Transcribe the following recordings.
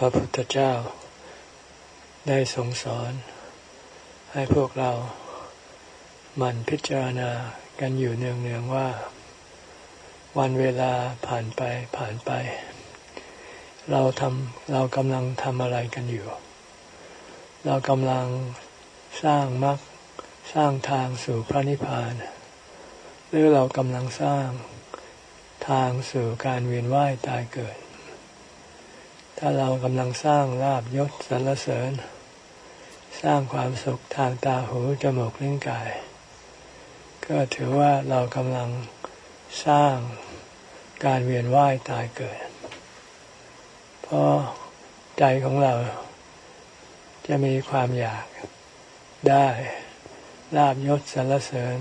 พระพุทธเจ้า ได้ทรงสอน ให้พวกเรามันพิจารณากันอยู่เนืองๆว่า วันเวลาผ่านไปผ่านไป เราทำเรากำลังทำอะไรกันอยู่ เรากำลังสร้างมรรคสร้างทางสู่พระนิพพาน หรือเรากำลังสร้างทางสู่การเวียนว่ายตายเกิด ถ้าเรากำลังสร้างลาบยศสรรเสริญ สร้างความสุขทางตาหูจมูกลิ้นกาย ก็ถือว่าเรากำลังสร้างการเวียนว่ายตายเกิด เพราะใจของเราจะมีความอยากได้ลาบยศสรรเสริญ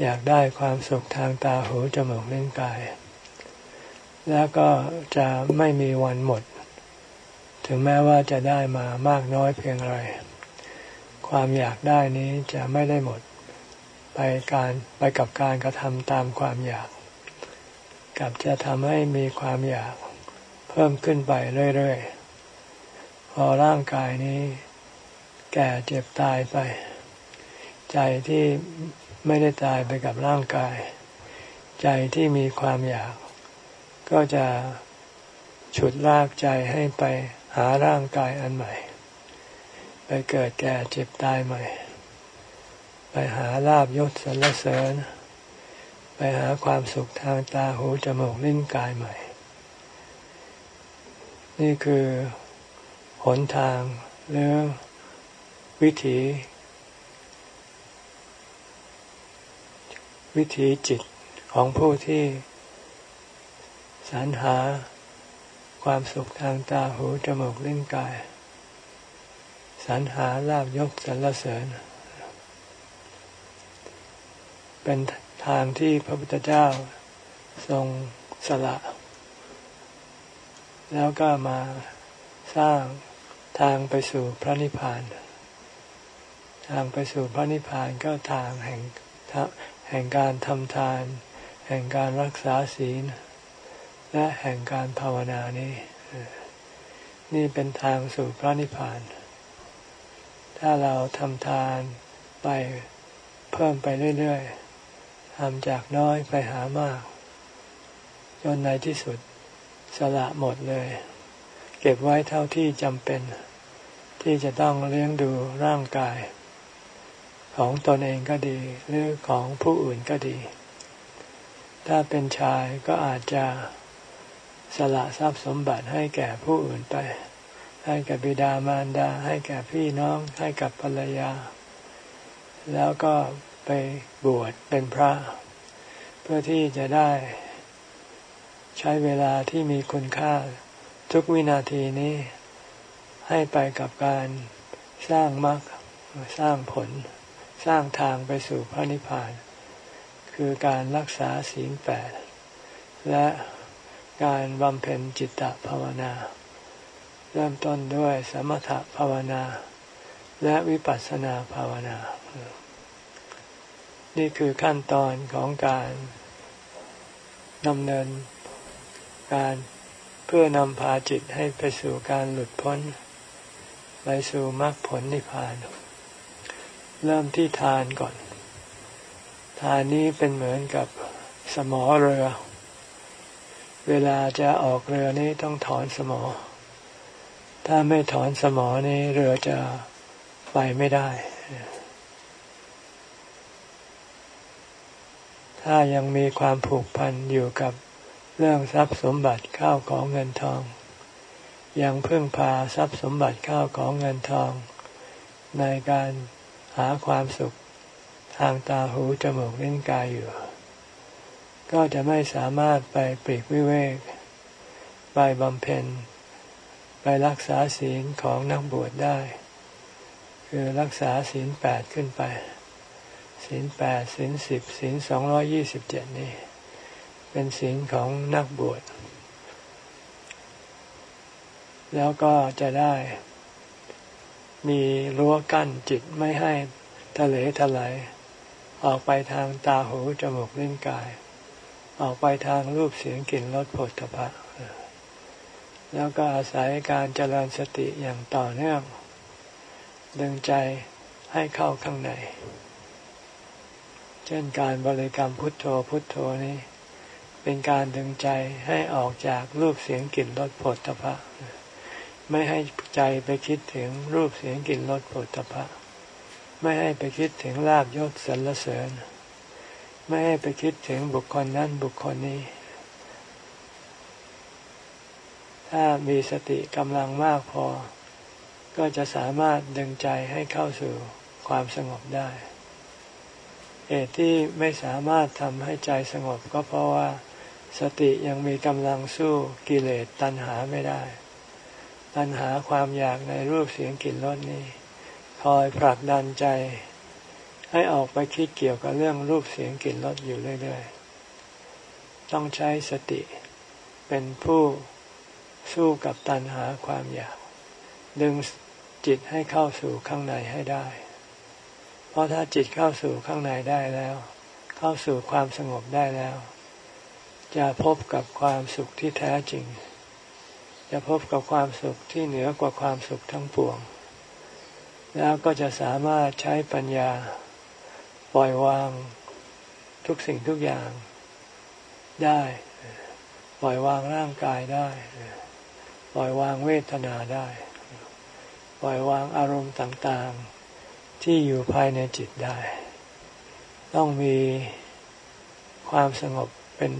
อยากได้ความสุขทางตาหูจมูกลิ้นกาย แล้วก็จะไม่มีวันหมด ถึงแม้ว่าจะได้มามากน้อยเพียงไร ความอยากได้นี้จะไม่ได้หมด ไปการไปกับการกระทำตามความอยากกับจะทำให้มีความอยาก เพิ่มขึ้นไปเรื่อยๆ พอร่างกายนี้ แก่เจ็บตายไป ใจที่ไม่ได้ตายไปกับร่างกาย ใจที่มีความอยาก ก็จะฉุดลากใจให้ไปหาร่างกายอันใหม่ ไปเกิดแก่เจ็บตายใหม่ ไปหาลาบยศสรรเสริญ ไปหาความสุขทางตาหูจมูกลิ้นกายใหม่ นี่คือหนทางหรือวิถี วิถีจิตของผู้ที่ สรรหาความสุขทางตาหูจมูกลิ้นกาย สรรหาลาบยกสรรเสริญ เป็นทางที่พระพุทธเจ้าทรงสละ แล้วก็มาสร้างทางไปสู่พระนิพพาน ทางไปสู่พระนิพพานก็ทางแห่งแห่งการทำทาน แห่งการรักษาศีล และแห่งการภาวนานี้ นี่เป็นทางสู่พระนิพพาน ถ้าเราทำทานไปเพิ่มไปเรื่อยๆทำจากน้อยไปหามาก จนในที่สุดสละหมดเลย เก็บไว้เท่าที่จำเป็น ที่จะต้องเลี้ยงดูร่างกาย ของตนเองก็ดี หรือของผู้อื่นก็ดี ถ้าเป็นชายก็อาจจะ สละทรัพย์สมบัติให้แก่ผู้อื่นไป ให้กับบิดามารดา ให้แก่พี่น้อง ให้กับภรรยา แล้วก็ไปบวชเป็นพระ เพื่อที่จะได้ ใช้เวลาที่มีคุณค่าทุกวินาทีนี้ ให้ไปกับการสร้างมรรคสร้างผล สร้างทางไปสู่พระนิพพาน คือการรักษาศีลแปดและ การบำเพ็ญจิตตภาวนา เริ่มต้นด้วยสมถภาวนา และวิปัสสนาภาวนา นี่คือขั้นตอนของการดำเนินการเพื่อนำพาจิตให้ไปสู่การหลุดพ้น ไปสู่มรรคผลนิพพาน เริ่มที่ทานก่อน ทานนี้เป็นเหมือนกับสมอเรือ เวลาจะออกเรือนี้ต้องถอนสมอ ถ้าไม่ถอนสมอนี้เรือจะไปไม่ได้ ถ้ายังมีความผูกพันอยู่กับเรื่องทรัพย์สมบัติข้าวของเงินทอง ยังพึ่งพาทรัพย์สมบัติข้าวของเงินทอง ในการหาความสุขทางตาหูจมูกลิ้นกายอยู่ ก็จะไม่สามารถไปปลีกวิเวก ไปบำเพ็ญ ไปรักษาศีลของนักบวชได้ คือรักษาศีลแปดขึ้นไป ศีลแปดศีลสิบศีลสองร้อยี่สิบเจ็ดนี่ เป็นศีลของนักบวช แล้วก็จะได้ มีรั้วกั้นจิตไม่ให้ทะเลทลายออกไปทางตาหูจมูกลิ้นกาย ออกไปทางรูปเสียงกลิ่นรสผลตภะแล้วก็อาศัยการเจริญสติอย่างต่อเนื่อง ดึงใจให้เข้าข้างใน เช่นการบริกรรมพุทโธพุทโธนี้ เป็นการดึงใจให้ออกจากรูปเสียงกลิ่นรสผลตภะไม่ให้ใจไปคิดถึงรูปเสียงกลิ่นรสผลตภะไม่ให้ไปคิดถึงลาบยศสรรเสริญ ไม่ให้ไปคิดถึงบุคคลนั้นบุคคลนี้ ถ้ามีสติกำลังมากพอ ก็จะสามารถดึงใจให้เข้าสู่ความสงบได้เหตุที่ไม่สามารถทำให้ใจสงบก็เพราะว่า สติยังมีกำลังสู้กิเลสตัณหาไม่ได้ ตัณหาความอยากในรูปเสียงกลิ่นรสนี้ คอยผลักดันใจ ให้ออกไปคิดเกี่ยวกับเรื่องรูปเสียงกลิ่นรสอยู่เรื่อยๆ ต้องใช้สติเป็นผู้สู้กับตัณหาความอยาก ดึงจิตให้เข้าสู่ข้างในให้ได้ เพราะถ้าจิตเข้าสู่ข้างในได้แล้ว เข้าสู่ความสงบได้แล้ว จะพบกับความสุขที่แท้จริง จะพบกับความสุขที่เหนือกว่าความสุขทั้งปวง แล้วก็จะสามารถใช้ปัญญา ปล่อยวางทุกสิ่งทุกอย่างได้ ปล่อยวางร่างกายได้ ปล่อยวางเวทนาได้ ปล่อยวางอารมณ์ต่างๆ ที่อยู่ภายในจิตได้ ต้องมีความสงบเป็น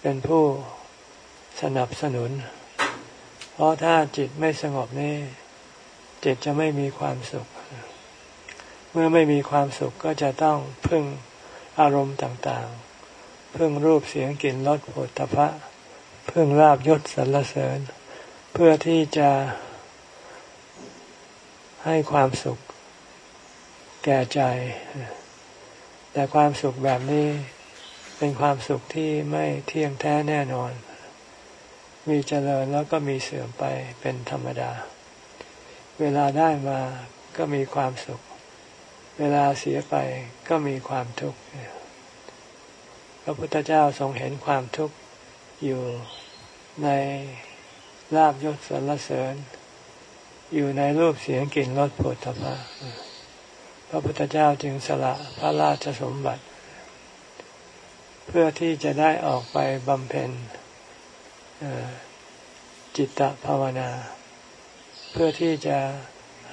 เป็นผู้สนับสนุน เพราะถ้าจิตไม่สงบนี่จิตจะไม่มีความสุข เมื่อไม่มีความสุขก็จะต้องพึ่งอารมณ์ต่างๆ พึ่งรูปเสียงกลิ่นรสผลตภะพึ่งลาบยศสรรเสริญ เพื่อที่จะให้ความสุข แก่ใจ แต่ความสุขแบบนี้เป็นความสุขที่ไม่เที่ยงแท้แน่นอน มีเจริญแล้วก็มีเสื่อมไปเป็นธรรมดา เวลาได้มาก็มีความสุข เวลาเสียไปก็มีความทุกข์พระพุทธเจ้าทรงเห็นความทุกข์อยู่ในลาบยศสรรเสริญ อยู่ในรูปเสียงกลิ่นรสผลตภะพระพุทธเจ้าจึงสละพระราชสมบัติ เพื่อที่จะได้ออกไปบำเพ็ญจิตตภาวนา เพื่อที่จะ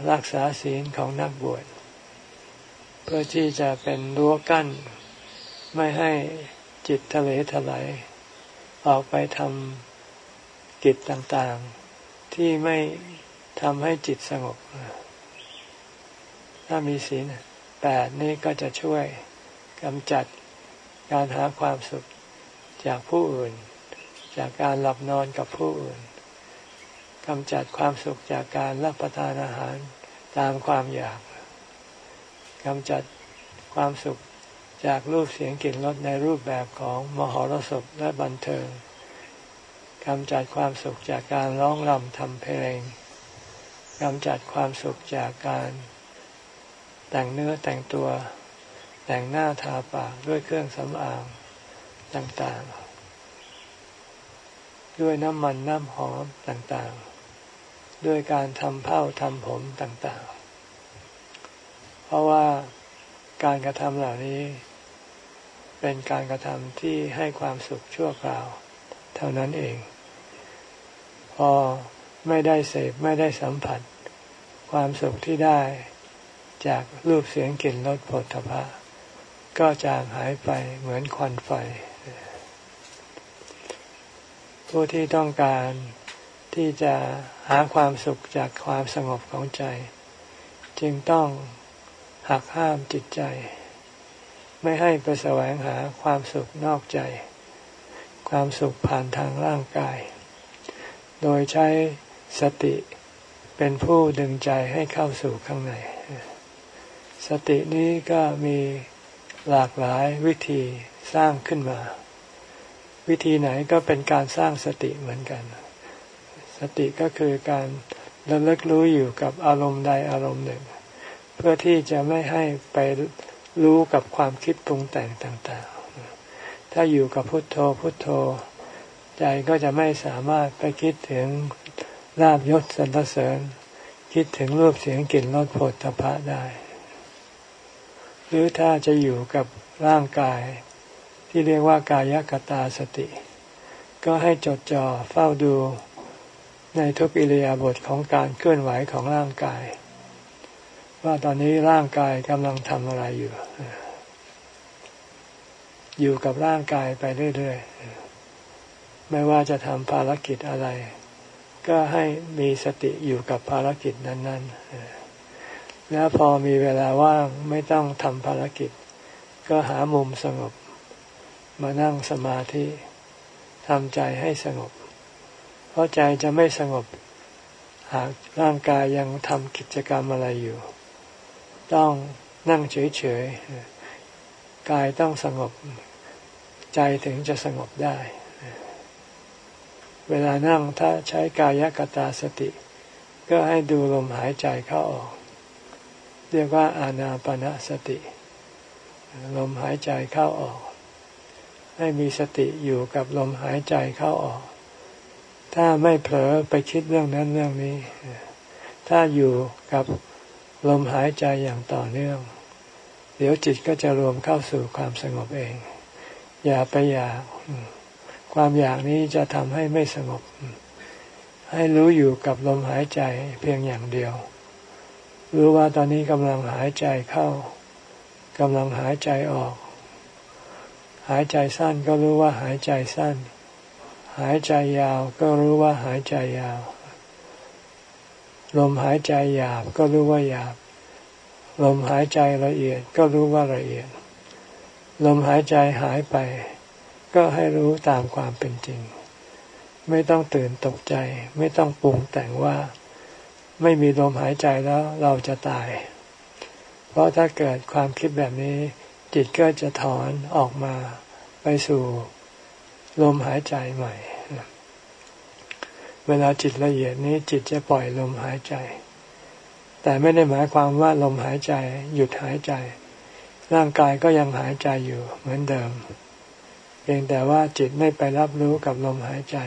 รักษาศีลของนักบวช เพื่อที่จะเป็นรั้วกั้น ไม่ให้จิตทะเลทลายออกไปทำกิจต่างๆ ที่ไม่ทำให้จิตสงบ ถ้ามีศีลแปดนี่ก็จะช่วยกำจัดการหาความสุขจากผู้อื่น จากการหลับนอนกับผู้อื่นกำจัดความสุขจากการรับประทานอาหารตามความอยาก กำจัดความสุขจากรูปเสียงกลิ่นรสในรูปแบบของมหรสพและบันเทิงกำจัดความสุขจากการร้องรำทำเพลงกำจัดความสุขจากการแต่งเนื้อแต่งตัวแต่งหน้าทาปากด้วยเครื่องสำอางต่างๆ ด้วยน้ำมันน้ำหอมต่างๆ ด้วยการทำเผ้าทำผมต่างๆ เพราะว่าการกระทำเหล่านี้ เป็นการกระทำที่ให้ความสุขชั่วคราว เท่านั้นเอง พอไม่ได้เสพไม่ได้สัมผัส ความสุขที่ได้จากรูปเสียงกลิ่นรสผลทพะก็จางหายไปเหมือนควันไฟ ผู้ที่ต้องการที่จะหาความสุขจากความสงบของใจ จึงต้อง หักห้ามจิตใจ ไม่ให้ไปแสวงหาความสุขนอกใจ ความสุขผ่านทางร่างกาย โดยใช้สติเป็นผู้ดึงใจให้เข้าสู่ข้างใน สตินี้ก็มีหลากหลายวิธีสร้างขึ้นมา วิธีไหนก็เป็นการสร้างสติเหมือนกัน สติก็คือการระลึกรู้อยู่กับอารมณ์ใดอารมณ์หนึ่ง เพื่อที่จะไม่ให้ไปรู้กับความคิดปรุงแต่งต่างๆ ถ้าอยู่กับพุทโธพุทโธ ใจก็จะไม่สามารถไปคิดถึงลาบยศสรรเสริญ คิดถึงรูปเสียงกลิ่นรสผลทพะได้ หรือถ้าจะอยู่กับร่างกาย ที่เรียกว่ากายกตาสติ ก็ให้จดจ่อเฝ้าดูในทุกอิริยาบถของการเคลื่อนไหวของร่างกาย ว่าตอนนี้ร่างกายกำลังทำอะไรอยู่ อยู่กับร่างกายไปเรื่อยๆ ไม่ว่าจะทำภารกิจอะไร ก็ให้มีสติอยู่กับภารกิจนั้น ๆ แล้วพอมีเวลาว่างไม่ต้องทำภารกิจ ก็หามุมสงบ มานั่งสมาธิทำใจให้สงบ เพราะใจจะไม่สงบหากร่างกายยังทำกิจกรรมอะไรอยู่ ต้องนั่งเฉยๆ กายต้องสงบ ใจถึงจะสงบได้ เวลานั่งถ้าใช้กายกตาสติ ก็ให้ดูลมหายใจเข้าออก เรียกว่าอานาปนาสติ ลมหายใจเข้าออก ให้มีสติอยู่กับลมหายใจเข้าออก ถ้าไม่เผลอไปคิดเรื่องนั้นเรื่องนี้ ถ้าอยู่กับ ลมหายใจอย่างต่อเนื่อง เดี๋ยวจิตก็จะรวมเข้าสู่ความสงบเอง อย่าไปอยาก ความอยากนี้จะทำให้ไม่สงบ ให้รู้อยู่กับลมหายใจเพียงอย่างเดียว รู้ว่าตอนนี้กำลังหายใจเข้ากำลังหายใจออก หายใจสั้นก็รู้ว่าหายใจสั้น หายใจยาวก็รู้ว่าหายใจยาว ลมหายใจหยาบก็รู้ว่าหยาบ ลมหายใจละเอียดก็รู้ว่าละเอียด ลมหายใจหายไป ก็ให้รู้ตามความเป็นจริง ไม่ต้องตื่นตกใจ ไม่ต้องปรุงแต่งว่า ไม่มีลมหายใจแล้วเราจะตาย เพราะถ้าเกิดความคิดแบบนี้ จิตก็จะถอนออกมาไปสู่ ลมหายใจใหม่ เวลาจิตละเอียดนี้จิตจะปล่อยลมหายใจ แต่ไม่ได้หมายความว่าลมหายใจ หยุดหายใจ ร่างกายก็ยังหายใจอยู่เหมือนเดิม เพียงแต่ว่าจิตไม่ไปรับรู้กับลมหายใจ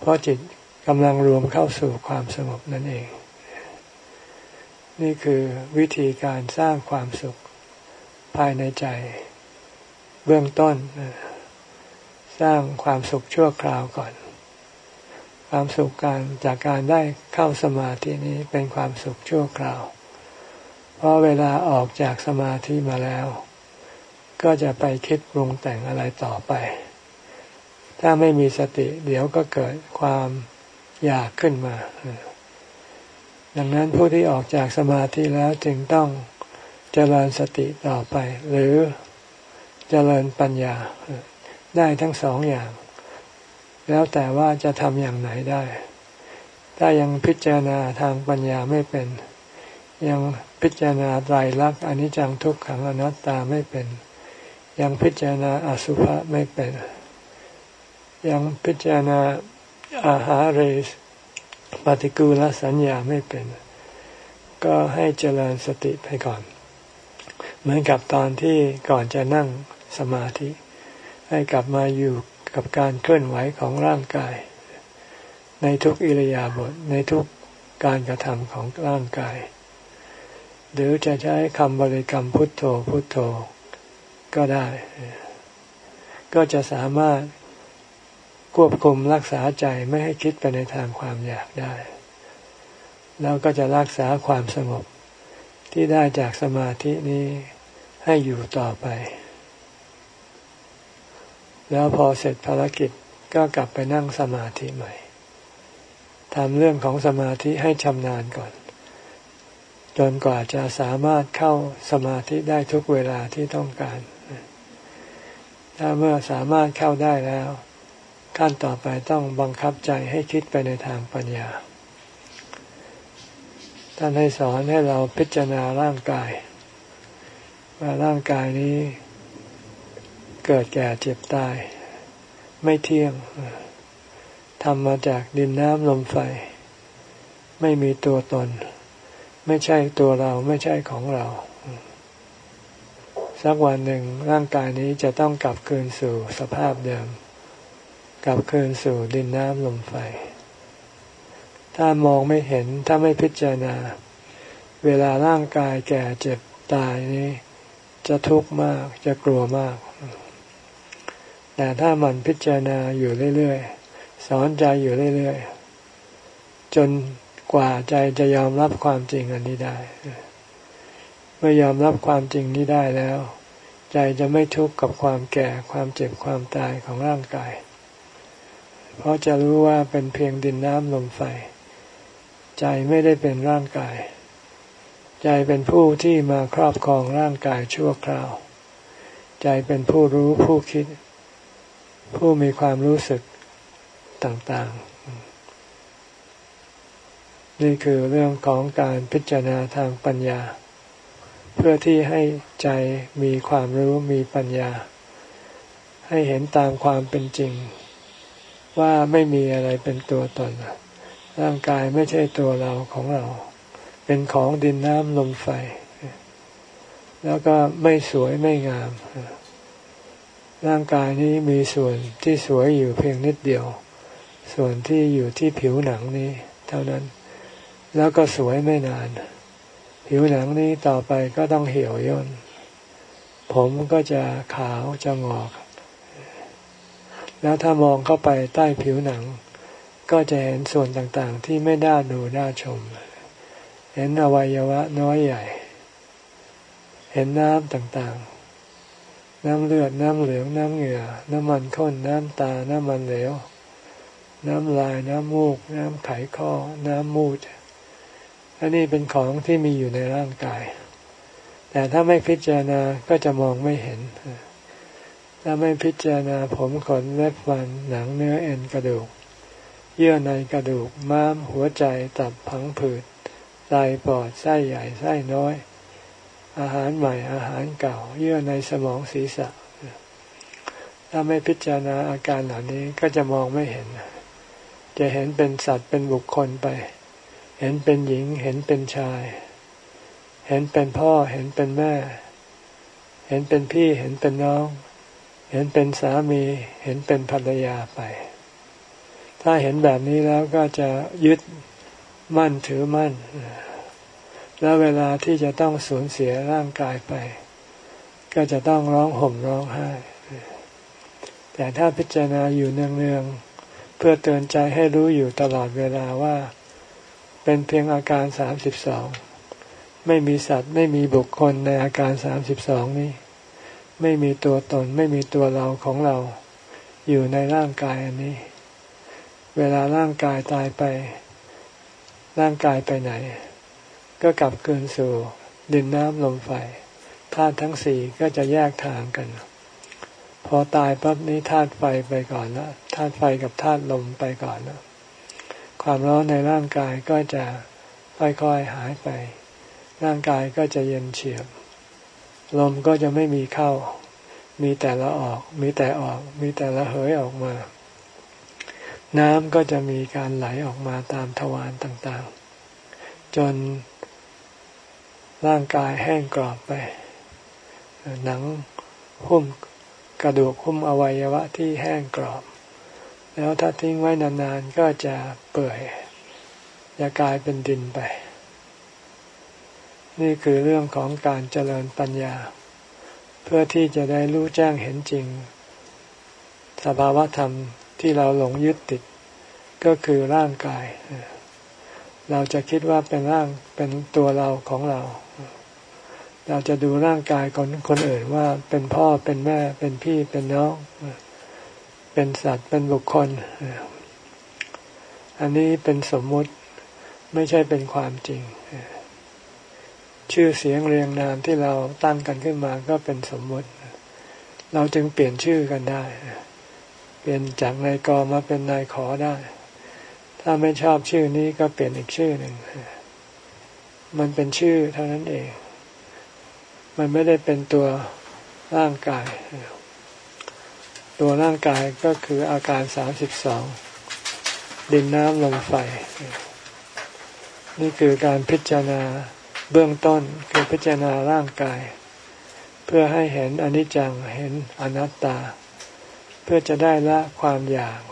เพราะจิตกำลังรวมเข้าสู่ความสงบนั่นเอง นี่คือวิธีการสร้างความสุขภายในใจ เบื้องต้น สร้างความสุขชั่วคราวก่อน ความสุขการจากการได้เข้าสมาธินี้เป็นความสุขชั่วคราว เพราะเวลาออกจากสมาธิมาแล้ว ก็จะไปคิดปรุงแต่งอะไรต่อไป ถ้าไม่มีสติเดี๋ยวก็เกิดความอยากขึ้นมา ดังนั้นผู้ที่ออกจากสมาธิแล้วจึงต้องเจริญสติต่อไป หรือเจริญปัญญาได้ทั้งสองอย่าง แล้วแต่ว่าจะทำอย่างไหนได้ ถ้ายังพิจารณาทางปัญญาไม่เป็น ยังพิจารณาไตรลักษณ์อนิจจังทุกขังอนัตตาไม่เป็น ยังพิจารณาอสุภะไม่เป็น ยังพิจารณาอาหารเรสปฏิกูลสัญญาไม่เป็น ก็ให้เจริญสติไปก่อน เหมือนกับตอนที่ก่อนจะนั่งสมาธิ ให้กลับมาอยู่ กับการเคลื่อนไหวของร่างกาย ในทุกอิริยาบถในทุกการกระทำของร่างกาย หรือจะใช้คำบริกรรมพุทโธพุทโธก็ได้ ก็จะสามารถควบคุมรักษาใจไม่ให้คิดไปในทางความอยากได้ แล้วก็จะรักษาความสงบที่ได้จากสมาธินี้ให้อยู่ต่อไป แล้วพอเสร็จภารกิจก็กลับไปนั่งสมาธิใหม่ทำเรื่องของสมาธิให้ชำนาญก่อน จนกว่าจะสามารถเข้าสมาธิได้ทุกเวลาที่ต้องการ ถ้าเมื่อสามารถเข้าได้แล้ว ขั้นต่อไปต้องบังคับใจให้คิดไปในทางปัญญา ท่านให้สอนให้เราพิจารณาร่างกาย ว่าร่างกายนี้ เกิดแก่เจ็บตาย ไม่เที่ยงทำมาจากดินน้ำลมไฟ ไม่มีตัวตน ไม่ใช่ตัวเราไม่ใช่ของเรา สักวันหนึ่งร่างกายนี้จะต้องกลับคืนสู่สภาพเดิม กลับคืนสู่ดินน้ำลมไฟ ถ้ามองไม่เห็นถ้าไม่พิจารณา เวลาร่างกายแก่เจ็บตายนี้ จะทุกข์มากจะกลัวมาก แต่ถ้ามันพิจารณาอยู่เรื่อยๆ สอนใจอยู่เรื่อยๆ จนกว่าใจจะยอมรับความจริงอันนี้ได้ เมื่อยอมรับความจริงนี้ได้แล้ว ใจจะไม่ทุกข์กับความแก่ความเจ็บความตายของร่างกาย เพราะจะรู้ว่าเป็นเพียงดินน้ำลมไฟ ใจไม่ได้เป็นร่างกาย ใจเป็นผู้ที่มาครอบครองร่างกายชั่วคราว ใจเป็นผู้รู้ผู้คิด ผู้มีความรู้สึกต่างๆ นี่คือเรื่องของการพิจารณาทางปัญญา เพื่อที่ให้ใจมีความรู้มีปัญญา ให้เห็นตามความเป็นจริง ว่าไม่มีอะไรเป็นตัวตน ร่างกายไม่ใช่ตัวเราของเรา เป็นของดินน้ำลมไฟ แล้วก็ไม่สวยไม่งาม ร่างกายนี้มีส่วนที่สวยอยู่เพียงนิดเดียว ส่วนที่อยู่ที่ผิวหนังนี้เท่านั้น แล้วก็สวยไม่นาน ผิวหนังนี้ต่อไปก็ต้องเหี่ยวย่น ผมก็จะขาวจะงอก แล้วถ้ามองเข้าไปใต้ผิวหนัง ก็จะเห็นส่วนต่างๆ ที่ไม่ได้ดูน่าชม เห็นอวัยวะน้อยใหญ่ เห็นน้ำต่างๆ น้ำเลือด น้ำเหลือง น้ำเหงื่อ น้ำมันข้น น้ำตา น้ำมันเหลว น้ำลาย น้ำมูก น้ำไขข้อ น้ำมูด อันนี้เป็นของที่มีอยู่ในร่างกาย แต่ถ้าไม่พิจารณาก็จะมองไม่เห็น ถ้าไม่พิจารณาผมขนเล็บฟันหนังเนื้อเอ็นกระดูก เยื่อในกระดูก ม้าม หัวใจ ตับ ผังผืด ไต ปอด ไส้ใหญ่ ไส้น้อย อาหารใหม่อาหารเก่า เยื่อในสมองศีรษะ ถ้าไม่พิจารณาอาการเหล่านี้ก็จะมองไม่เห็น จะเห็นเป็นสัตว์เป็นบุคคลไป เห็นเป็นหญิงเห็นเป็นชาย เห็นเป็นพ่อเห็นเป็นแม่ เห็นเป็นพี่เห็นเป็นน้อง เห็นเป็นสามีเห็นเป็นภรรยาไป ถ้าเห็นแบบนี้แล้วก็จะยึดมั่นถือมั่น แล้วเวลาที่จะต้องสูญเสียร่างกายไป ก็จะต้องร้องห่มร้องไห้ แต่ถ้าพิจารณาอยู่เนืองๆเพื่อเตือนใจให้รู้อยู่ตลอดเวลาว่า เป็นเพียงอาการสามสิบสองไม่มีสัตว์ไม่มีบุคคลในอาการสามสิบสองนี้ ไม่มีตัวตนไม่มีตัวเราของเรา อยู่ในร่างกายอันนี้ เวลาร่างกายตายไป ร่างกายไปไหน ก็กลับคืนสู่ดินน้ำลมไฟธาตุทั้งสี่ก็จะแยกทางกัน พอตายปั๊บนี้ธาตุไฟไปก่อนแล้วธาตุไฟกับธาตุลมไปก่อนแล้วความร้อนในร่างกายก็จะค่อยๆหายไป ร่างกายก็จะเย็นเฉียบ ลมก็จะไม่มีเข้า มีแต่ละออก มีแต่ออก มีแต่ละเหยออกมา น้ำก็จะมีการไหลออกมาตามทวารต่างๆ จน ร่างกายแห้งกรอบไป หนังหุ้มกระดูกหุ้มอวัยวะที่แห้งกรอบ แล้วถ้าทิ้งไว้นานๆก็จะเปื่อยจะกลายเป็นดินไป นี่คือเรื่องของการเจริญปัญญา เพื่อที่จะได้รู้แจ้งเห็นจริง สภาวะธรรมที่เราหลงยึดติด ก็คือร่างกาย เราจะคิดว่าเป็นร่างเป็นตัวเราของเรา เราจะดูร่างกายของคนอื่นว่าเป็นพ่อเป็นแม่ เป็นพี่เป็นน้อง เป็นสัตว์เป็นบุคคล อันนี้เป็นสมมุติไม่ใช่เป็นความจริง ชื่อเสียงเรียงนามที่เราตั้งกันขึ้นมาก็เป็นสมมุติ เราจึงเปลี่ยนชื่อกันได้ เปลี่ยนจากนายกมาเป็นนายขอได้ ถ้าไม่ชอบชื่อนี้ก็เปลี่ยนอีกชื่อหนึ่ง มันเป็นชื่อเท่านั้นเอง มันไม่ได้เป็นตัวร่างกาย ตัวร่างกายก็คืออาการสามสิบสองดินน้ำลมไฟ นี่คือการพิจารณาเบื้องต้นคือพิจารณาร่างกาย เพื่อให้เห็นอนิจจังเห็นอนัตตา เพื่อจะได้ละความอยาก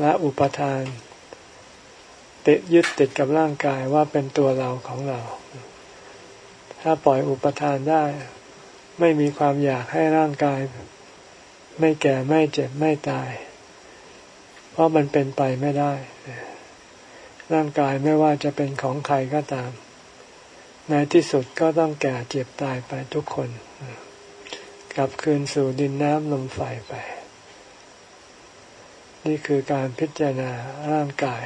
และอุปทานติดยึดติดกับร่างกายว่าเป็นตัวเราของเรา ถ้าปล่อยอุปทานได้ ไม่มีความอยากให้ร่างกาย ไม่แก่ไม่เจ็บไม่ตาย เพราะมันเป็นไปไม่ได้ ร่างกายไม่ว่าจะเป็นของใครก็ตาม ในที่สุดก็ต้องแก่เจ็บตายไปทุกคน กลับคืนสู่ดินน้ำลมไฟไป นี่คือการพิจารณาร่างกาย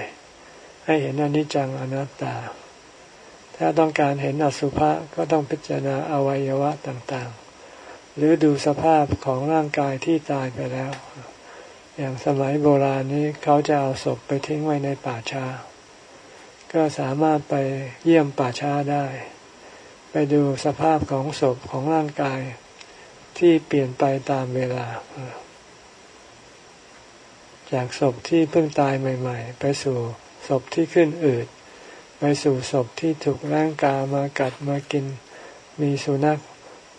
ให้เห็นอนิจจังอนัตตา ถ้าต้องการเห็นอสุภะก็ต้องพิจารณาอวัยวะต่างๆ หรือดูสภาพของร่างกายที่ตายไปแล้ว อย่างสมัยโบราณนี้เขาจะเอาศพไปทิ้งไว้ในป่าช้า ก็สามารถไปเยี่ยมป่าช้าได้ ไปดูสภาพของศพของร่างกายที่เปลี่ยนไปตามเวลา จากศพที่เพิ่งตายใหม่ ๆ ไปสู่ศพที่ขึ้นอืด สู่ศพที่ถูกร่างกามากัดมากิน มีสุนัข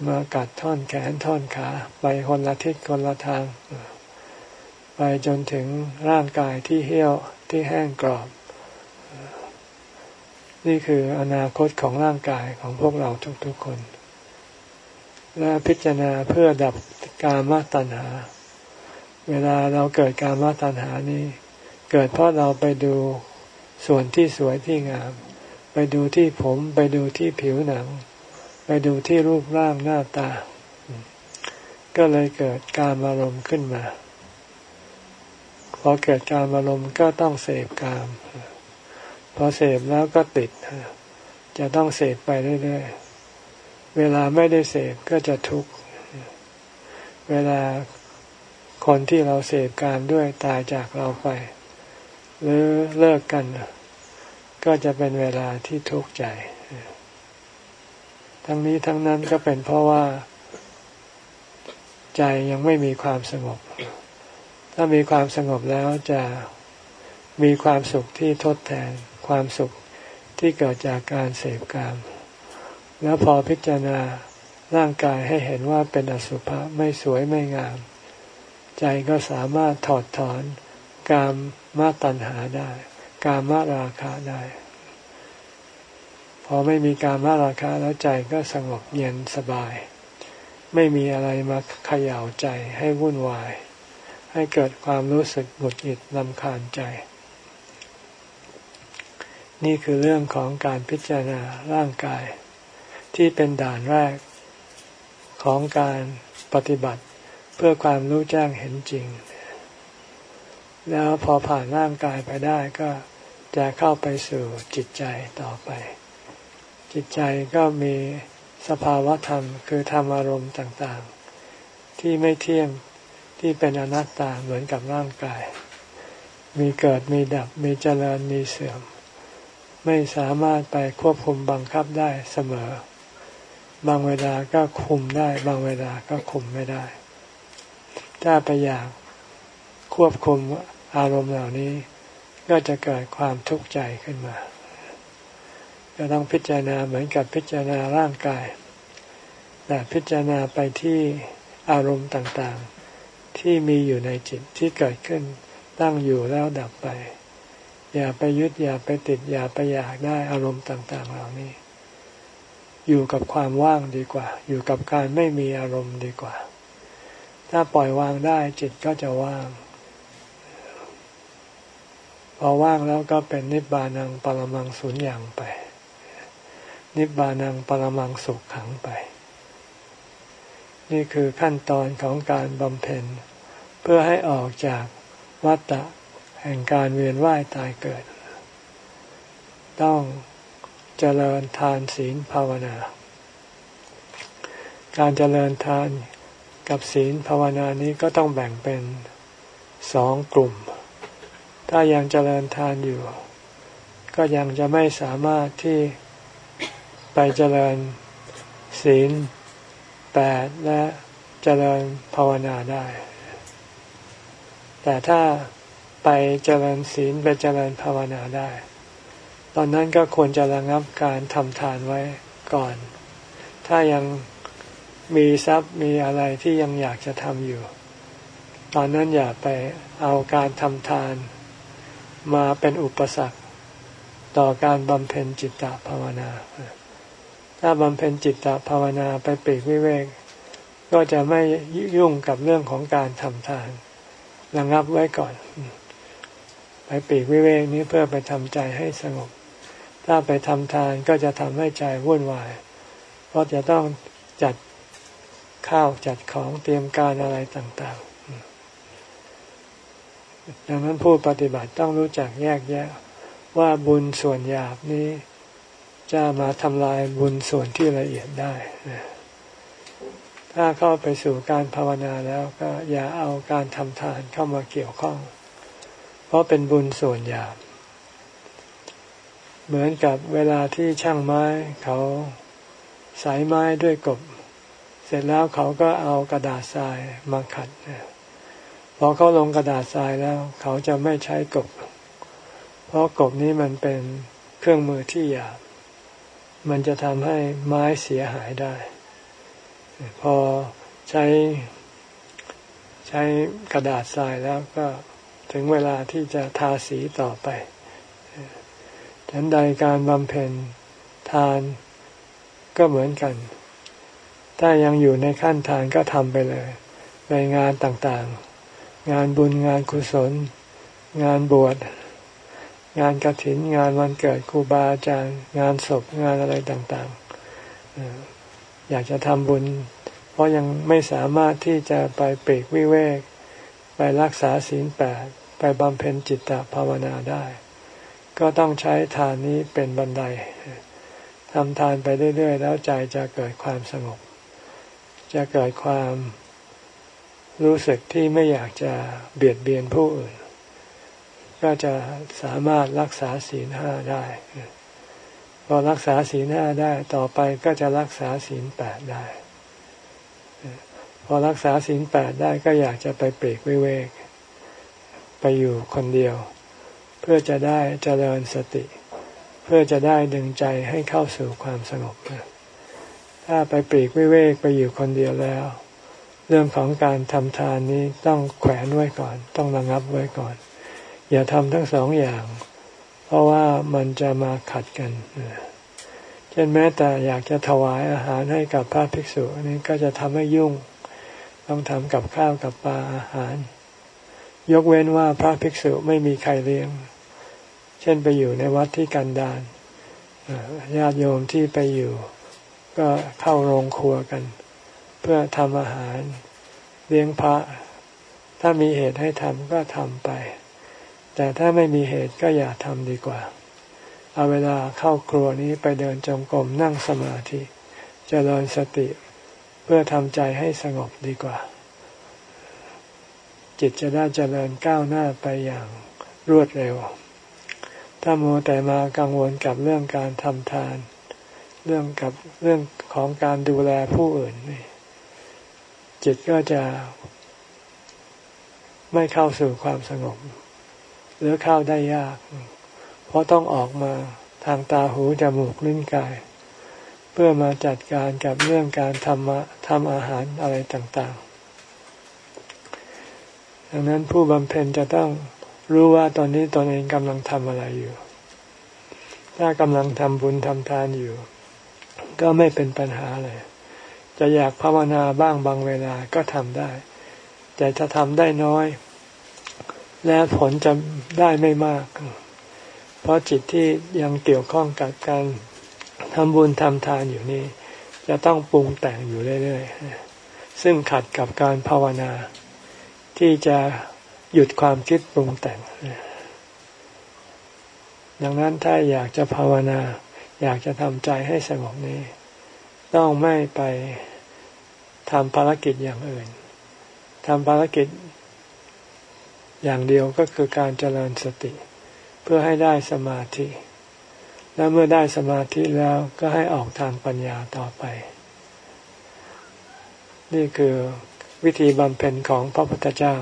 มากัดท่อนแขนท่อนขา ไปคนละทิศคนละทาง ไปจนถึงร่างกายที่เหี่ยวที่แห้งกรอบ นี่คืออนาคตของร่างกายของพวกเราทุกๆคน และพิจารณาเพื่อดับกามตัณหา เวลาเราเกิดกามตัณหานี้ เกิดเพราะเราไปดู ส่วนที่สวยที่งาม ไปดูที่ผมไปดูที่ผิวหนัง ไปดูที่รูปร่างหน้าตา ก็เลยเกิดการอารมณ์ขึ้นมา พอเกิดการอารมณ์ก็ต้องเสพกาม พอเสพแล้วก็ติด จะต้องเสพไปเรื่อยๆ เวลาไม่ได้เสพก็จะทุกข์ เวลาคนที่เราเสพกามด้วยตายจากเราไป หรือเลิกกัน ก็จะเป็นเวลาที่ทุกข์ใจ ทั้งนี้ทั้งนั้นก็เป็นเพราะว่า ใจยังไม่มีความสงบ ถ้ามีความสงบแล้วจะมีความสุขที่ทดแทนความสุขที่เกิดจากการเสพกาม แล้วพอพิจารณาร่างกายให้เห็นว่าเป็นอสุภะไม่สวยไม่งาม ใจก็สามารถถอดถอนกามมาตัณหาได้ กามราคะได้ พอไม่มีกามราคะแล้วใจก็สงบเย็นสบาย ไม่มีอะไรมาเขย่าใจให้วุ่นวาย ให้เกิดความรู้สึกหงุดหงิดลำคาญใจ นี่คือเรื่องของการพิจารณาร่างกาย ที่เป็นด่านแรกของการปฏิบัติเพื่อความรู้แจ้งเห็นจริง แล้วพอผ่านร่างกายไปได้ก็ จะเข้าไปสู่จิตใจต่อไป จิตใจก็มีสภาวะธรรมคือธรรมอารมณ์ต่างๆ ที่ไม่เที่ยงที่เป็นอนัตตาเหมือนกับร่างกาย มีเกิดมีดับมีเจริญมีเสื่อม ไม่สามารถไปควบคุมบังคับได้เสมอ บางเวลาก็คุมได้ บางเวลาก็คุมไม่ได้ ถ้าไปอยากควบคุมอารมณ์เหล่านี้ ก็จะเกิดความทุกข์ใจขึ้นมา จะต้องพิจารณาเหมือนกับพิจารณาร่างกาย แต่พิจารณาไปที่อารมณ์ต่างๆ ที่มีอยู่ในจิตที่เกิดขึ้นตั้งอยู่แล้วดับไป อย่าไปยึดอย่าไปติดอย่าไปอยากได้อารมณ์ต่างๆ เหล่านี้ อยู่กับความว่างดีกว่า อยู่กับการไม่มีอารมณ์ดีกว่า ถ้าปล่อยวางได้จิตก็จะว่าง พอว่างแล้วก็เป็นนิบานังปรมังสุญญ์ไป นิบานังปรมังสุขขังไป นี่คือขั้นตอนของการบำเพ็ญ เพื่อให้ออกจากวัฏฏะแห่งการเวียนว่ายตายเกิด ต้องเจริญทานศีลภาวนา การเจริญทานกับศีลภาวนานี้ก็ต้องแบ่งเป็นสองกลุ่ม ถ้ายังเจริญทานอยู่ ก็ยังจะไม่สามารถที่ไปเจริญศีลแปดและเจริญภาวนาได้ แต่ถ้าไปเจริญศีลไปเจริญภาวนาได้ ตอนนั้นก็ควรจะระงับการทำทานไว้ก่อน ถ้ายังมีทรัพย์มีอะไรที่ยังอยากจะทำอยู่ ตอนนั้นอย่าไปเอาการทำทาน มาเป็นอุปสรรคต่อการบำเพ็ญจิตตภาวนา ถ้าบำเพ็ญจิตตภาวนาไปปีกวิเวก ก็จะไม่ยุ่งกับเรื่องของการทำทานระงับไว้ก่อน ไปปีกวิเวกนี้เพื่อไปทำใจให้สงบ ถ้าไปทำทานก็จะทำให้ใจวุ่นวาย เพราะจะต้องจัดข้าวจัดของเตรียมการอะไรต่าง ดังนั้นผู้ปฏิบัติต้องรู้จักแยกแยะว่าบุญส่วนหยาบนี้ จะมาทำลายบุญส่วนที่ละเอียดได้ ถ้าเข้าไปสู่การภาวนาแล้วก็อย่าเอาการทำทานเข้ามาเกี่ยวข้อง เพราะเป็นบุญส่วนหยาบ เหมือนกับเวลาที่ช่างไม้เขาสายไม้ด้วยกบ เสร็จแล้วเขาก็เอากระดาษทรายมาขัด พอเขาลงกระดาษทรายแล้ว เขาจะไม่ใช้กบ เพราะกบนี้มันเป็นเครื่องมือที่หยาบ มันจะทำให้ไม้เสียหายได้ พอใช้ใช้กระดาษทรายแล้วก็ถึงเวลาที่จะทาสีต่อไปฉันใดการบำเพ็ญทานก็เหมือนกัน ถ้ายังอยู่ในขั้นทานก็ทำไปเลยไปงานต่าง งานบุญงานกุศล งานบวชงานกระถินงานวันเกิดครูบาอาจารย์ งานศพงานอะไรต่างๆ อยากจะทำบุญ เพราะยังไม่สามารถที่จะไปเปรกวิเวก ไปรักษาศีลแปดไปบำเพ็ญจิตตภาวนาได้ ก็ต้องใช้ทานนี้เป็นบันไดทำทานไปเรื่อยๆ แล้วใจจะเกิดความสงบ จะเกิดความ รู้สึกที่ไม่อยากจะเบียดเบียนผู้อื่น ก็จะสามารถรักษาศีลห้าได้ พอรักษาศีลห้าได้ต่อไปก็จะรักษาศีลแปดได้ พอรักษาศีลแปดได้ก็อยากจะไปเปรกวิเวก ไปอยู่คนเดียว เพื่อจะได้เจริญสติ เพื่อจะได้ดึงใจให้เข้าสู่ความสงบ ถ้าไปปรีกวิเวกไปอยู่คนเดียวแล้ว เรื่องของการทำทานนี้ต้องแขวนไว้ก่อน ต้องระงับไว้ก่อน อย่าทำทั้งสองอย่าง เพราะว่ามันจะมาขัดกันเช่นแม้แต่อยากจะถวายอาหารให้กับพระภิกษุนี้ก็จะทำให้ยุ่ง ต้องทำกับข้าวกับปลาอาหาร ยกเว้นว่าพระภิกษุไม่มีใครเลี้ยง เช่นไปอยู่ในวัดที่กันดารญาติโยมที่ไปอยู่ ก็เข้าโรงครัวกัน พื่อทำอาหารเลี้ยงพระ ถ้ามีเหตุให้ทำก็ทำไป แต่ถ้าไม่มีเหตุก็อย่าทำดีกว่า เอาเวลาเข้าครัวนี้ไปเดินจงกรมนั่งสมาธิจเจริญสติ เพื่อทำใจให้สงบดีกว่า จิตจะได้เจริญก้าวหน้าไปอย่างรวดเร็ว ถ้ามัวแต่มากังวลกับเรื่องการทำทาน เรื่องกับเรื่องของการดูแลผู้อื่นนี่ จิตก็จะไม่เข้าสู่ความสงบ หรือเข้าได้ยาก เพราะต้องออกมาทางตาหูจมูกลิ้นกาย เพื่อมาจัดการกับเรื่องการทำทำอาหารอะไรต่างๆ ดังนั้นผู้บำเพ็ญจะต้องรู้ว่าตอนนี้ตนเองกำลังทำอะไรอยู่ ถ้ากำลังทำบุญทำทานอยู่ ก็ไม่เป็นปัญหาเลย จะอยากภาวนาบ้างบางเวลาก็ทำได้ แต่จะทำได้น้อย และผลจะได้ไม่มาก เพราะจิตที่ยังเกี่ยวข้องกับการทำบุญทำทานอยู่นี่ จะต้องปรุงแต่งอยู่เรื่อยๆ ซึ่งขัดกับการภาวนา ที่จะหยุดความคิดปรุงแต่ง ดังนั้นถ้าอยากจะภาวนา อยากจะทำใจให้สงบนี้ ต้องไม่ไปทำภารกิจอย่างอื่นทำภารกิจอย่างเดียวก็คือการเจริญสติ เพื่อให้ได้สมาธิ และเมื่อได้สมาธิแล้วก็ให้ออกทางปัญญาต่อไป นี่คือวิธีบำเพ็ญของพระพุทธเจ้า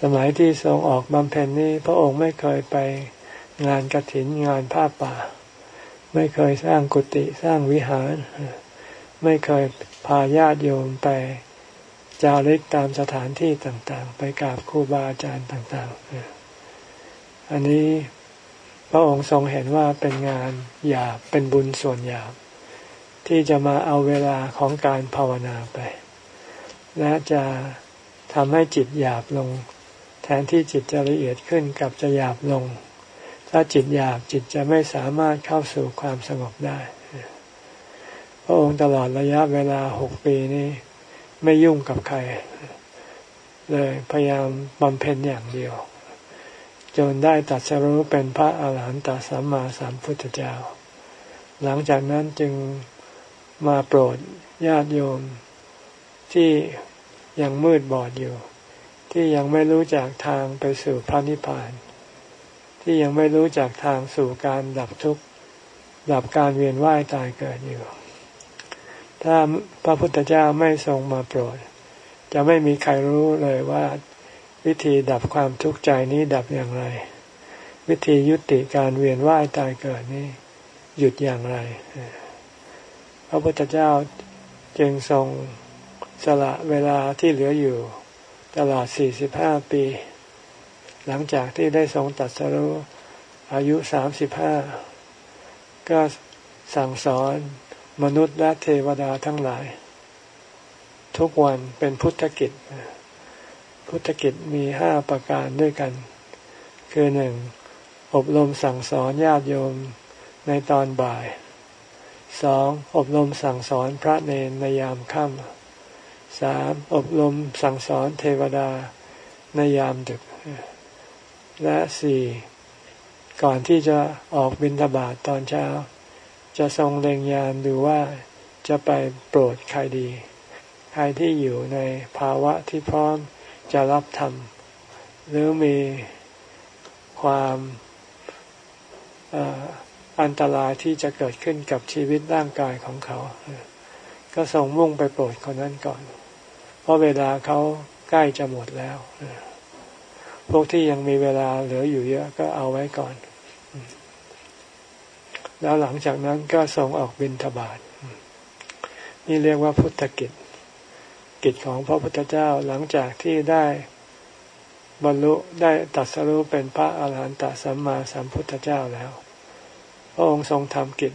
สมัยที่ทรงออกบำเพ็ญนี้พระองค์ไม่เคยไปงานกระถินงานผ้าป่า ไม่เคยสร้างกุฏิสร้างวิหาร ไม่เคยพาญาติโยมไปจาริกตามสถานที่ต่างๆ ไปกราบครูบาอาจารย์ต่างๆ อันนี้พระองค์ทรงเห็นว่าเป็นงานหยาบเป็นบุญส่วนหยาบ ที่จะมาเอาเวลาของการภาวนาไป และจะทำให้จิตหยาบลง แทนที่จิตจะละเอียดขึ้นกับจะหยาบลง ถ้าจิตหยาบจิตจะไม่สามารถเข้าสู่ความสงบได้ พระองค์ตลอดระยะเวลาหกปีนี้ไม่ยุ่งกับใคร เลยพยายามบำเพ็ญอย่างเดียว จนได้ตัดสรู้เป็นพระอาหารหันตสัมมาสัมพุทธเจ้า หลังจากนั้นจึงมาโปรดญาติโยมที่ยังมืดบอดอยู่ ที่ยังไม่รู้จักทางไปสู่พระนิพพาน ที่ยังไม่รู้จักทางสู่การดับทุกข์ดับการเวียนว่ายตายเกิดอยู่ ถ้าพระพุทธเจ้าไม่ทรงมาโปรด จะไม่มีใครรู้เลยว่า วิธีดับความทุกข์ใจนี้ดับอย่างไร วิธียุติการเวียนว่ายตายเกิดนี้ หยุดอย่างไร พระพุทธเจ้าจึงทรงสละเวลาที่เหลืออยู่ ตลอด 45 ปี หลังจากที่ได้ทรงตัดสรุอายุ35ก็สั่งสอนมนุษย์และเทวดาทั้งหลาย ทุกวันเป็นพุทธกิจ พุทธกิจมีห้าประการด้วยกัน คือหนึ่งอบรมสั่งสอนญาติโยมในตอนบ่ายสองอบรมสั่งสอนพระเนรในยามค่ำสามอบรมสั่งสอนเทวดาในยามดึก และสี่ก่อนที่จะออกบินทบาทตอนเช้า จะทรงเล็งยานดูว่าจะไปโปรดใครดี ใครที่อยู่ในภาวะที่พร้อมจะรับธรรม หรือมีความอันตรายที่จะเกิดขึ้นกับชีวิตร่างกายของเขา ก็ส่งมุ่งไปโปรดคนนั้นก่อน เพราะเวลาเขาใกล้จะหมดแล้ว พวกที่ยังมีเวลาเหลืออยู่เยอะก็เอาไว้ก่อน แล้วหลังจากนั้นก็ส่งออกบินทบาทนี่เรียกว่าพุทธกิจ กิจของพระพุทธเจ้าหลังจากที่ได้บรรลุได้ตัดสรู้เป็นพระอาหารหันตสัมมาสัมพุทธเจ้าแล้ว พระองค์ทรงทำกิจ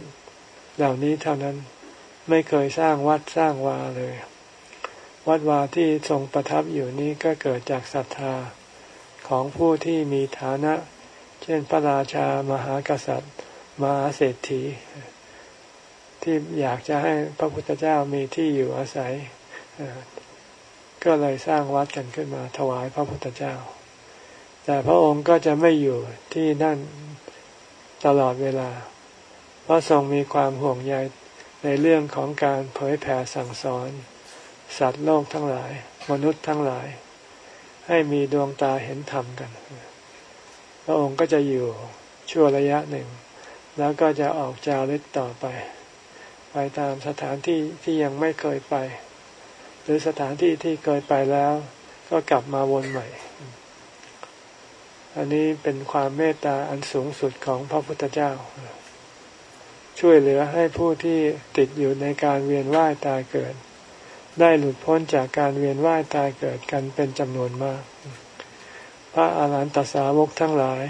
เหล่านี้เท่านั้นไม่เคยสร้างวัดสร้างวาเลย วัดวาที่ทรงประทับอยู่นี้ก็เกิดจากศรัทธา ของผู้ที่มีฐานะ เช่นพระราชามหากษัตริย์ มหาเศรษฐี ที่อยากจะให้พระพุทธเจ้ามีที่อยู่อาศัย ก็เลยสร้างวัดกันขึ้นมาถวายพระพุทธเจ้า แต่พระองค์ก็จะไม่อยู่ที่นั่นตลอดเวลา เพราะทรงมีความห่วงใยในเรื่องของการเผยแผ่สั่งสอน สัตว์โลกทั้งหลาย มนุษย์ทั้งหลาย ให้มีดวงตาเห็นธรรมกัน พระองค์ก็จะอยู่ชั่วระยะหนึ่ง แล้วก็จะออกจาริกต่อไป ไปตามสถานที่ที่ยังไม่เคยไป หรือสถานที่ที่เคยไปแล้ว ก็กลับมาวนใหม่ อันนี้เป็นความเมตตาอันสูงสุดของพระพุทธเจ้า ช่วยเหลือให้ผู้ที่ติดอยู่ในการเวียนว่ายตายเกิด ได้หลุดพ้นจากการเวียนว่ายตายเกิดกันเป็นจำนวนมาก พระอาหารหันตสาวกทั้งหลาย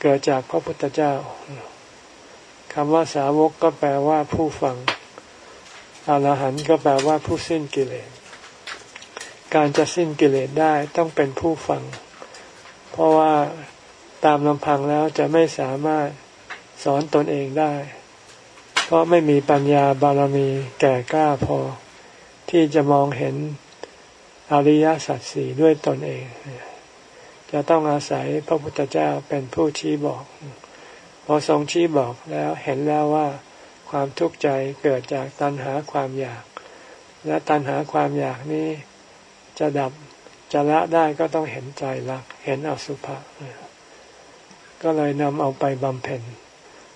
เกิดจากพระพุทธเจ้าคำว่าสาวกก็แปลว่าผู้ฟังอาหารหันต์ก็แปลว่าผู้สิ้นกิเลส การจะสิ้นกิเลสได้ต้องเป็นผู้ฟัง เพราะว่าตามลำพังแล้วจะไม่สามารถสอนตนเองได้ เพราะไม่มีปัญญาบารมีแก่กล้าพอ ที่จะมองเห็นอริยสัจสี่ด้วยตนเอง จะต้องอาศัยพระพุทธเจ้าเป็นผู้ชี้บอก พอทรงชี้บอกแล้วเห็นแล้วว่า ความทุกข์ใจเกิดจากตัณหาความอยาก และตัณหาความอยากนี้จะดับจะละได้ก็ต้องเห็นใจรัก เห็นอสุภะก็เลยนำเอาไปบำเพ็ญ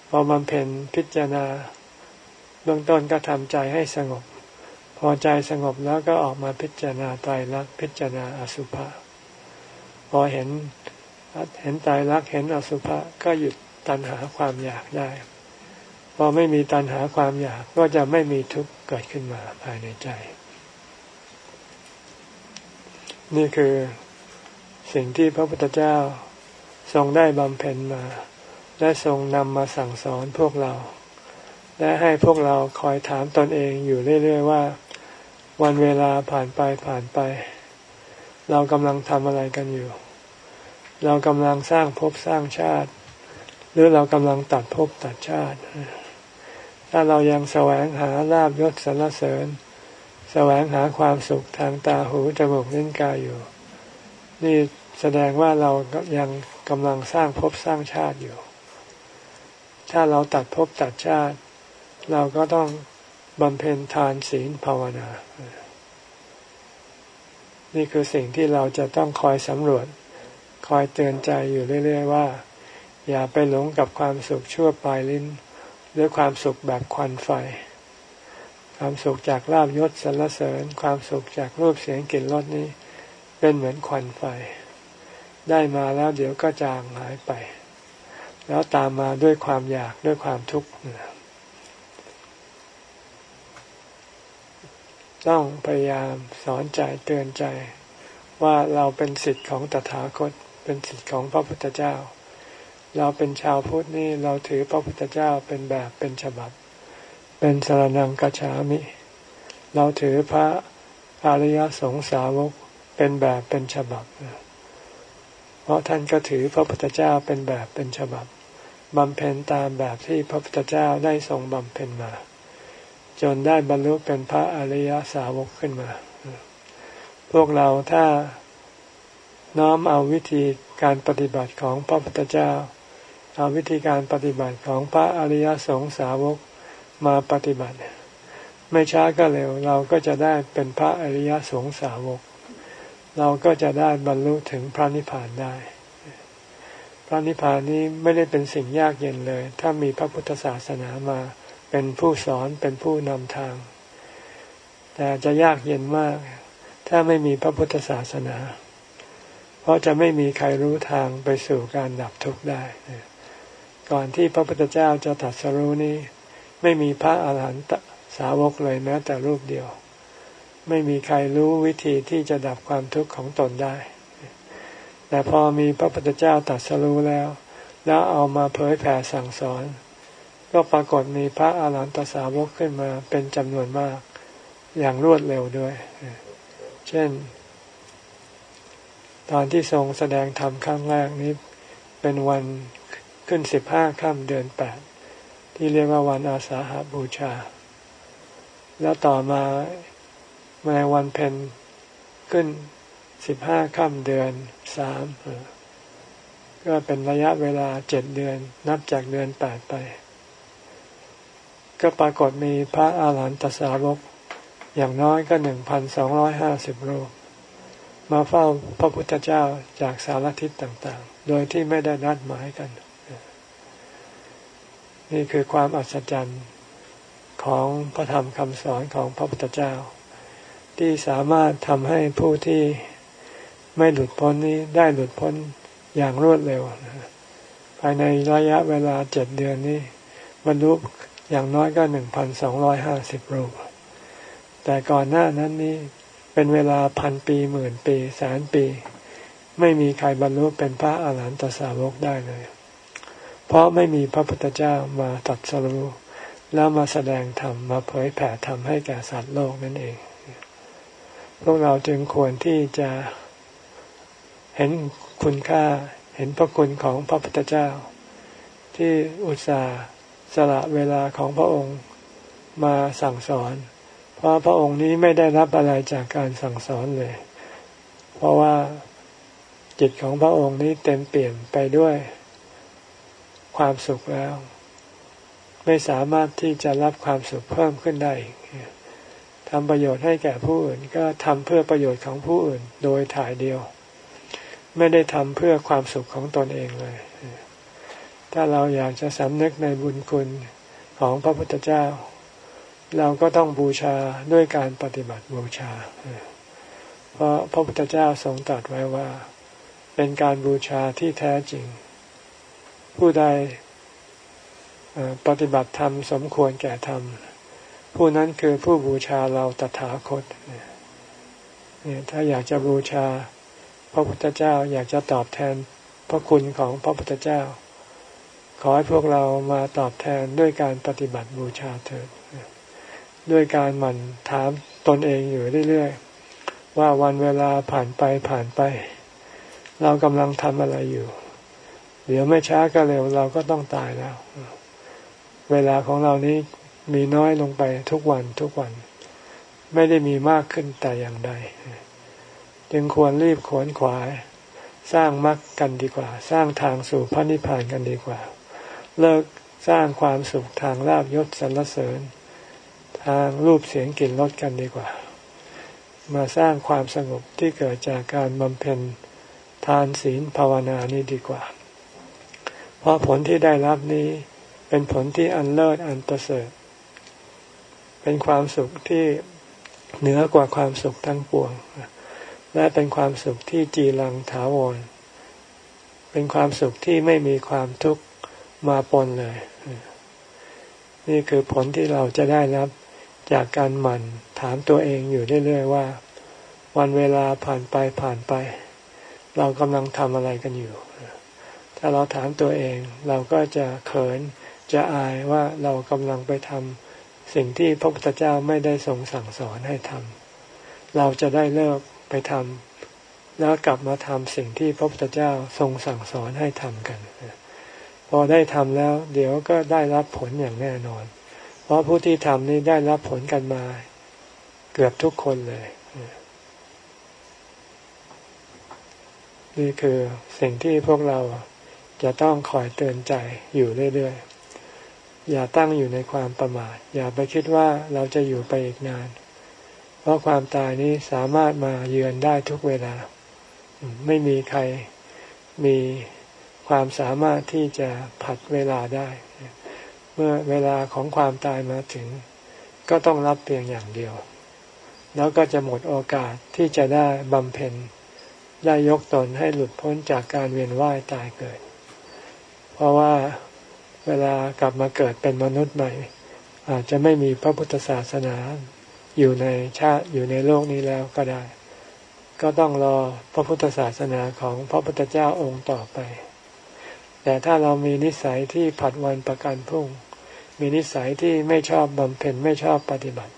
พอบำเพ็ญพิจารณาเบื้องต้นก็ทำใจให้สงบ พอใจสงบแล้วก็ออกมาพิจารณาตายรักพิจารณาอสุภะพอเห็นเห็นตายรักเห็นอสุภะก็หยุดตัณหาความอยากได้ พอไม่มีตัณหาความอยากก็จะไม่มีทุกข์เกิดขึ้นมาภายในใจ นี่คือสิ่งที่พระพุทธเจ้าทรงได้บำเพ็ญมา และทรงนำมาสั่งสอนพวกเรา และให้พวกเราคอยถามตนเองอยู่เรื่อย ๆ ว่า วันเวลาผ่านไปผ่านไป เรากำลังทำอะไรกันอยู่ เรากำลังสร้างภพสร้างชาติ หรือเรากำลังตัดภพตัดชาติ ถ้าเรายังแสวงหาลาบยศสรรเสริญ แสวงหาความสุขทางตาหูจมูกลิ้นกายอยู่ นี่แสดงว่าเรายังกำลังสร้างภพสร้างชาติอยู่ ถ้าเราตัดภพตัดชาติ เราก็ต้อง บำเพ็ญทานศีลภาวนา นี่คือสิ่งที่เราจะต้องคอยสำรวจ คอยเตือนใจอยู่เรื่อย ๆ ว่า อย่าไปหลงกับความสุขชั่วปลายลิ้น หรือความสุขแบบควันไฟ ความสุขจากลาบยศสรรเสริญ ความสุขจากรูปเสียงกลิ่นรสนี้ เป็นเหมือนควันไฟ ได้มาแล้วเดี๋ยวก็จางหายไป แล้วตามมาด้วยความอยากด้วยความทุกข์ ต้องพยายามสอนใจเตือนใจ ว่าเราเป็นสิทธิ์ของตถาคต เป็นสิทธิ์ของพระพุทธเจ้า เราเป็นชาวพุทธนี่เราถือพระพุทธเจ้าเป็นแบบเป็นฉบับ เป็นสารนังกัจฉามิ เราถือพระอริยสงสาวกเป็นแบบเป็นฉบับ เพราะท่านก็ถือพระพุทธเจ้าเป็นแบบเป็นฉบับ บำเพ็ญตามแบบที่พระพุทธเจ้าได้ทรงบำเพ็ญมา จนได้บรรลุเป็นพระอริยสาวกขึ้นมา พวกเราถ้าน้อมเอาวิธีการปฏิบัติของพระพุทธเจ้า เอาวิธีการปฏิบัติของพระอริยสงสาวกมาปฏิบัติ ไม่ช้าก็เร็ว เราก็จะได้เป็นพระอริยสงสาวก เราก็จะได้บรรลุถึงพระนิพพานได้พระนิพพานนี้ไม่ได้เป็นสิ่งยากเย็นเลย ถ้ามีพระพุทธศาสนามา เป็นผู้สอนเป็นผู้นำทาง แต่จะยากเย็นมาก ถ้าไม่มีพระพุทธศาสนา เพราะจะไม่มีใครรู้ทางไปสู่การดับทุกข์ได้ ก่อนที่พระพุทธเจ้าจะตัดสรู้นี้ ไม่มีพระอาหารหันตสาวกเลยแม้แต่รูปเดียว ไม่มีใครรู้วิธีที่จะดับความทุกข์ของตนได้ แต่พอมีพระพุทธเจ้าตรัสรู้แล้ว แล้วเอามาเผยแผ่สั่งสอน ก็ปรากฏมีพระอาหารหันตสาวกขึ้นมาเป็นจำนวนมาก อย่างรวดเร็วด้วย เช่น ตอนที่ทรงแสดงธรรมครั้งแรกนี้ เป็นวันขึ้นสิบห้าค่ำเดือนแปดที่เรียกว่าวันอาสาหาบูชา แล้วต่อมามาวันเพ็ญขึ้นสิบห้าค่ำเดือนสามก็เป็นระยะเวลาเจ็ดเดือนนับจากเดือนแปดไป ก็ปรากฏมีพระอาหารหันตสาวก อย่างน้อยก็หนึ่งพันสองร้อยห้าสิบรูป มาเฝ้าพระพุทธเจ้าจากสารทิศต่างๆ โดยที่ไม่ได้นัดหมายกัน นี่คือความอัศจรรย์ของพระธรรมคำสอนของพระพุทธเจ้า ที่สามารถทำให้ผู้ที่ไม่หลุดพ้นนี้ได้หลุดพ้นอย่างรวดเร็ว ภายในระยะเวลาเจ็ดเดือนนี้บรรลุ อย่างน้อยก็หนึ่งพันสองร้อยห้าสิบรูป แต่ก่อนหน้านั้นนี้เป็นเวลาพันปีหมื่นปีแสนปี ไม่มีใครบรรลุเป็นพระอาหารหันตสาวกได้เลย เพราะไม่มีพระพุทธเจ้ามาตัดสรู้แล้วมาแสดงธรรมมาเผยแผ่ธรรมให้แก่สัตว์โลกนั่นเอง พวกเราจึงควรที่จะเห็นคุณค่าเห็นพระคุณของพระพุทธเจ้า ที่อุตส่าห์ สละเวลาของพระองค์มาสั่งสอน เพราะพระองค์นี้ไม่ได้รับอะไรจากการสั่งสอนเลย เพราะว่าจิตของพระองค์นี้เต็มเปลี่ยนไปด้วยความสุขแล้ว ไม่สามารถที่จะรับความสุขเพิ่มขึ้นได้ทำประโยชน์ให้แก่ผู้อื่น ก็ทำเพื่อประโยชน์ของผู้อื่น โดยถ่ายเดียว ไม่ได้ทำเพื่อความสุขของตนเองเลย ถ้าเราอยากจะสำนึกในบุญคุณของพระพุทธเจ้า เราก็ต้องบูชาด้วยการปฏิบัติบูชา เพราะพระพุทธเจ้าทรงตรัสไว้ว่า เป็นการบูชาที่แท้จริง ผู้ใดปฏิบัติธรรมสมควรแก่ธรรม ผู้นั้นคือผู้บูชาเราตถาคตเนี่ยถ้าอยากจะบูชา พระพุทธเจ้าอยากจะตอบแทนพระคุณของพระพุทธเจ้า ขอให้พวกเรามาตอบแทนด้วยการปฏิบัติบูชาเถิด ด้วยการหมั่นถามตนเองอยู่เรื่อยๆ ว่าวันเวลาผ่านไปผ่านไป เรากำลังทำอะไรอยู่ เดี๋ยวไม่ช้าก็เร็วเราก็ต้องตายแล้ว เวลาของเรานี้มีน้อยลงไปทุกวันทุกวัน ไม่ได้มีมากขึ้นแต่อย่างใด จึงควรรีบขวนขวาย สร้างมรรคกันดีกว่า สร้างทางสู่พระนิพพานกันดีกว่า เลิกสร้างความสุขทางลาบยศสรรเสริญ ทางรูปเสียงกลิ่นรสกันดีกว่า มาสร้างความสงบที่เกิดจากการบำเพ็ญทานศีลภาวนานี้ดีกว่า เพราะผลที่ได้รับนี้เป็นผลที่อันเลิศอันประเสริฐ เป็นความสุขที่เหนือกว่าความสุขทั้งปวง และเป็นความสุขที่จีรังถาวร เป็นความสุขที่ไม่มีความทุกข์ มาปนเลย นี่คือผลที่เราจะได้รับจากการหมั่นถามตัวเองอยู่เรื่อยๆว่า วันเวลาผ่านไปผ่านไป เรากำลังทำอะไรกันอยู่ ถ้าเราถามตัวเองเราก็จะเขินจะอายว่าเรากำลังไปทำสิ่งที่พระพุทธเจ้าไม่ได้ทรงสั่งสอนให้ทำเราจะได้เลิกไปทำแล้วกลับมาทำสิ่งที่พระพุทธเจ้าทรงสั่งสอนให้ทำกัน พอได้ทำแล้ว เดี๋ยวก็ได้รับผลอย่างแน่นอน เพราะผู้ที่ทำนี้ได้รับผลกันมา เกือบทุกคนเลย นี่คือสิ่งที่พวกเราจะต้องคอยเตือนใจอยู่เรื่อยๆ อย่าตั้งอยู่ในความประมาท อย่าไปคิดว่าเราจะอยู่ไปอีกนาน เพราะความตายนี้สามารถมาเยือนได้ทุกเวลา ไม่มีใครมี ความสามารถที่จะผัดเวลาได้ เมื่อเวลาของความตายมาถึง ก็ต้องรับเพียงอย่างเดียว แล้วก็จะหมดโอกาสที่จะได้บำเพ็ญ ได้ยกตนให้หลุดพ้นจากการเวียนว่ายตายเกิด เพราะว่าเวลากลับมาเกิดเป็นมนุษย์ใหม่ อาจจะไม่มีพระพุทธศาสนาอยู่ในชาติอยู่ในโลกนี้แล้วก็ได้ ก็ต้องรอพระพุทธศาสนาของพระพุทธเจ้าองค์ต่อไป แต่ถ้าเรามีนิสัยที่ผัดวันประกันพรุ่ง มีนิสัยที่ไม่ชอบบำเพ็ญไม่ชอบปฏิบัติ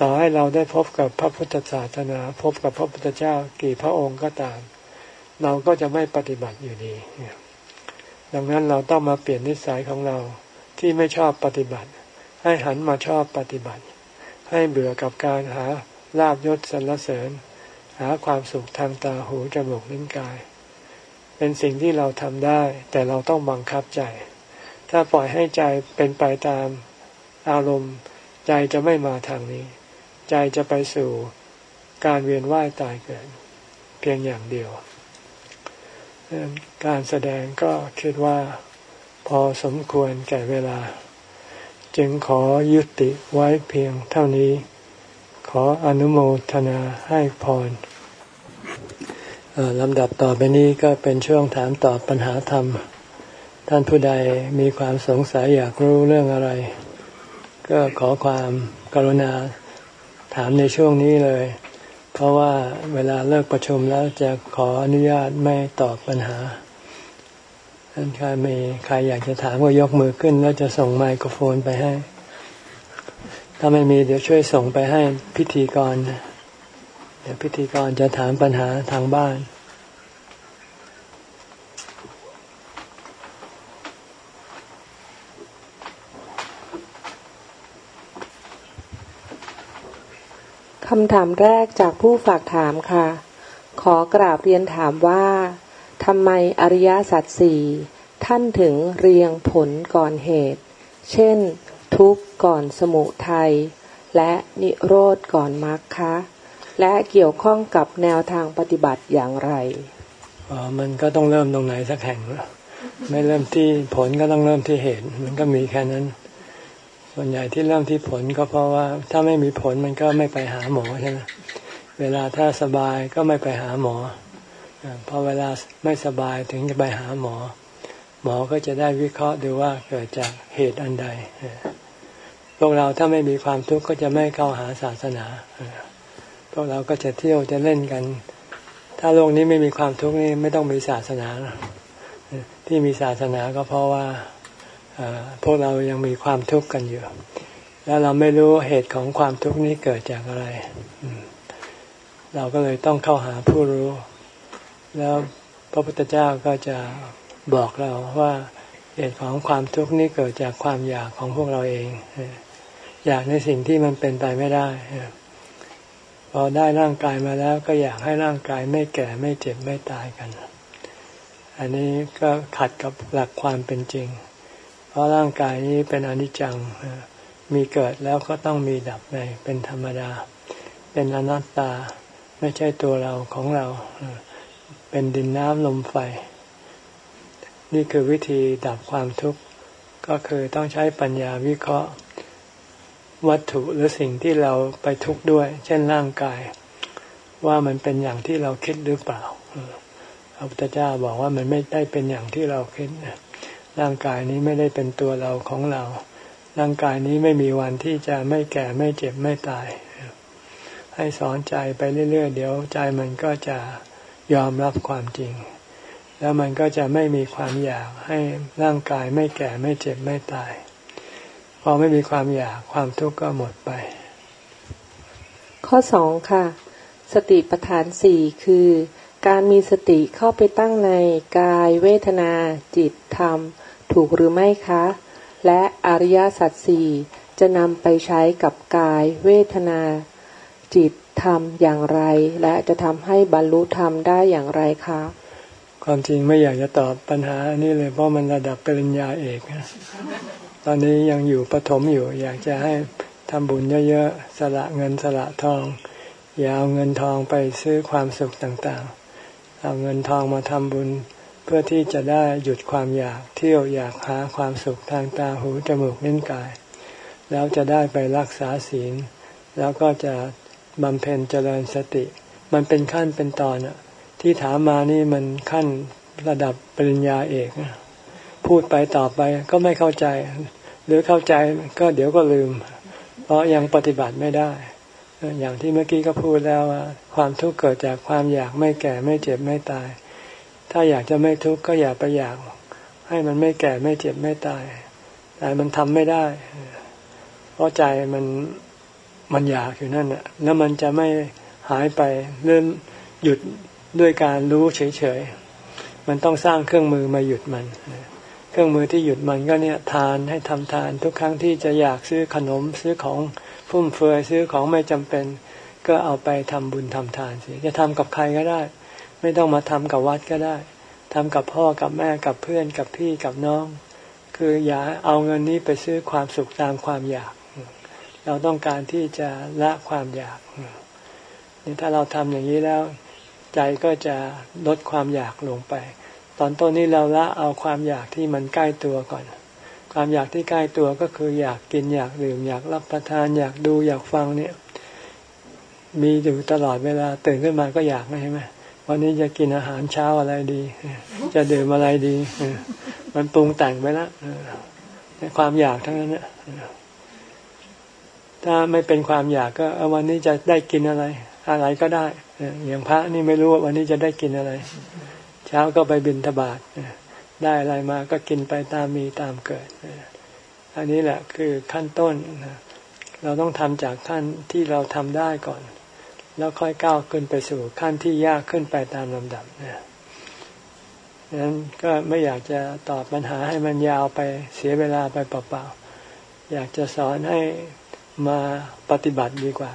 ต่อให้เราได้พบกับพระพุทธศาสนา พบกับพระพุทธเจ้ากี่พระองค์ก็ตาม เราก็จะไม่ปฏิบัติอยู่ดีดังนั้นเราต้องมาเปลี่ยนนิสัยของเราที่ไม่ชอบปฏิบัติ ให้หันมาชอบปฏิบัติ ให้เบื่อกับการหาลาบยศสรรเสริญ หาความสุขทางตาหูจมูกลิ้นกาย เป็นสิ่งที่เราทำได้ แต่เราต้องบังคับใจ ถ้าปล่อยให้ใจเป็นไปตามอารมณ์ ใจจะไม่มาทางนี้ ใจจะไปสู่การเวียนว่ายตายเกิด เพียงอย่างเดียว การแสดงก็คิดว่าพอสมควรแก่เวลา จึงขอยุติไว้เพียงเท่านี้ ขออนุโมทนาให้พร ลำดับต่อไปนี้ก็เป็นช่วงถามตอบปัญหาธรรม ท่านผู้ใดมีความสงสัยอยากรู้เรื่องอะไร ก็ขอความกรุณาถามในช่วงนี้เลย เพราะว่าเวลาเลิกประชุมแล้วจะขออนุญาตไม่ตอบปัญหาท่านใครมีใครอยากจะถามก็ยกมือขึ้น แล้วจะส่งไมโครโฟนไปให้ ถ้าไม่มีเดี๋ยวช่วยส่งไปให้พิธีกร เดี๋ยวพิธีกรจะถามปัญหาทางบ้านคำถามแรกจากผู้ฝากถามค่ะ ขอกราบเรียนถามว่าทำไมอริยสัจสี่ท่านถึงเรียงผลก่อนเหตุ เช่น ทุกข์ก่อนสมุทัยและนิโรธก่อนมรรคคะ และเกี่ยวข้องกับแนวทางปฏิบัติอย่างไรอ๋อมันก็ต้องเริ่มตรงไหนสักแห่งไม่เริ่มที่ผลก็ต้องเริ่มที่เหตุ มันก็มีแค่นั้น ส่วนใหญ่ที่เริ่มที่ผลก็เพราะว่าถ้าไม่มีผลมันก็ไม่ไปหาหมอใช่ไหมเวลาถ้าสบายก็ไม่ไปหาหมอพอเวลาไม่สบายถึงจะไปหาหมอ หมอก็จะได้วิเคราะห์ดูว่าเกิดจากเหตุอันใดพวกเราถ้าไม่มีความทุกข์ก็จะไม่เข้าหาศาสนา พวกเราก็จะเที่ยวจะเล่นกัน ถ้าโลกนี้ไม่มีความทุกข์นี่ไม่ต้องมีศาสนาที่มีศาสนาก็เพราะว่าพวกเรายังมีความทุกข์กันอยู่ แล้วเราไม่รู้เหตุของความทุกข์นี้เกิดจากอะไรเราก็เลยต้องเข้าหาผู้รู้ แล้วพระพุทธเจ้าก็จะบอกเราว่าเหตุของความทุกข์นี้เกิดจากความอยากของพวกเราเอง อยากในสิ่งที่มันเป็นไปไม่ได้ พอได้ร่างกายมาแล้วก็อยากให้ร่างกายไม่แก่ไม่เจ็บไม่ตายกัน อันนี้ก็ขัดกับหลักความเป็นจริง เพราะร่างกายนี้เป็นอนิจจัง มีเกิดแล้วก็ต้องมีดับในเป็นธรรมดา เป็นอนัตตาไม่ใช่ตัวเราของเรา เป็นดินน้ำลมไฟ นี่คือวิธีดับความทุกข์ ก็คือต้องใช้ปัญญาวิเคราะห์ วัตถุหรือสิ่งที่เราไปทุกข์ด้วย เช่นร่างกาย ว่ามันเป็นอย่างที่เราคิดหรือเปล่าพระพุทธเจ้าบอกว่ามันไม่ได้เป็นอย่างที่เราคิดร่างกายนี้ไม่ได้เป็นตัวเราของเรา ร่างกายนี้ไม่มีวันที่จะไม่แก่ไม่เจ็บไม่ตาย ให้สอนใจไปเรื่อยๆ เดี๋ยวใจมันก็จะยอมรับความจริง แล้วมันก็จะไม่มีความอยากให้ร่างกายไม่แก่ไม่เจ็บไม่ตาย พอไม่มีความอยากความทุกข์ก็หมดไป ข้อสองค่ะ สติปัฏฐานสี่คือ การมีสติเข้าไปตั้งในกายเวทนา จิตธรรม ถูกหรือไม่คะ และอริยสัจสี่จะนำไปใช้กับกายเวทนา จิตทำอย่างไร และจะทำให้บรรลุธรรมได้อย่างไรคะความจริงไม่อยากจะตอบปัญหานี้เลยเพราะมันระดับปริญญาเอก ตอนนี้ยังอยู่ปฐมอยู่ อยากจะให้ทำบุญเยอะๆสละเงินสละทอง อย่าเอาเงินทองไปซื้อความสุขต่างๆ เอาเงินทองมาทำบุญเพื่อที่จะได้หยุดความอยากเที่ยวอยากหาความสุขทางตาหูจมูกนิ้นกาย แล้วจะได้ไปรักษาศีล แล้วก็จะบำเพ็ญเจริญสติ มันเป็นขั้นเป็นตอนอะที่ถามมานี่มันขั้นระดับปริญญาเอก พูดไปต่อไปก็ไม่เข้าใจ หรือเข้าใจก็เดี๋ยวก็ลืม เพราะยังปฏิบัติไม่ได้ อย่างที่เมื่อกี้ก็พูดแล้วว่า ความทุกข์เกิดจากความอยากไม่แก่ไม่เจ็บไม่ตาย ถ้าอยากจะไม่ทุกข์ก็อย่าไปอยาก ให้มันไม่แก่ไม่เจ็บไม่ตาย แต่มันทำไม่ได้ เพราะใจมันมันอยากอยู่นั่นแหะแล้วมันจะไม่หายไปเรื่อหยุดด้วยการรู้เฉยๆ มันต้องสร้างเครื่องมือมาหยุดมัน เครื่องมือที่หยุดมันก็เนี่ยทานให้ทำทาน ทุกครั้งที่จะอยากซื้อขนมซื้อของฟุ่มเฟือยซื้อของไม่จำเป็น ก็เอาไปทำบุญทำทานสิจะทำกับใครก็ได้ ไม่ต้องมาทำกับวัดก็ได้ทำกับพ่อกับแม่กับเพื่อนกับพี่กับน้อง คืออย่าเอาเงินนี้ไปซื้อความสุขตามความอยาก เราต้องการที่จะละความอยากนี่ถ้าเราทำอย่างนี้แล้ว ใจก็จะลดความอยากลงไป ตอนต้นนี้เราละเอาความอยากที่มันใกล้ตัวก่อน ความอยากที่ใกล้ตัวก็คืออยากกินอยากดื่มอยากรับประทานอยากดูอยากฟังเนี่ย มีอยู่ตลอดเวลาตื่นขึ้นมาก็อยากใช่ไหมวันนี้จะกินอาหารเช้าอะไรดี จะดื่มอะไรดี มันปรุงแต่งไปแล้วความอยากทั้งนั้นเนี่ยถ้าไม่เป็นความอยากก็วันนี้จะได้กินอะไร อะไรก็ได้อย่างพระนี่ไม่รู้ว่าวันนี้จะได้กินอะไร เช้าก็ไปบินทบาทได้อะไรมาก็กินไปตามมีตามเกิด อันนี้แหละคือขั้นต้น เราต้องทำจากขั้นที่เราทำได้ก่อน แล้วค่อยก้าวขึ้นไปสู่ขั้นที่ยากขึ้นไปตามลำดับนะนั้นก็ไม่อยากจะตอบปัญหาให้มันยาวไปเสียเวลาไปเปล่าๆ อยากจะสอนให้มาปฏิบัติดีกว่า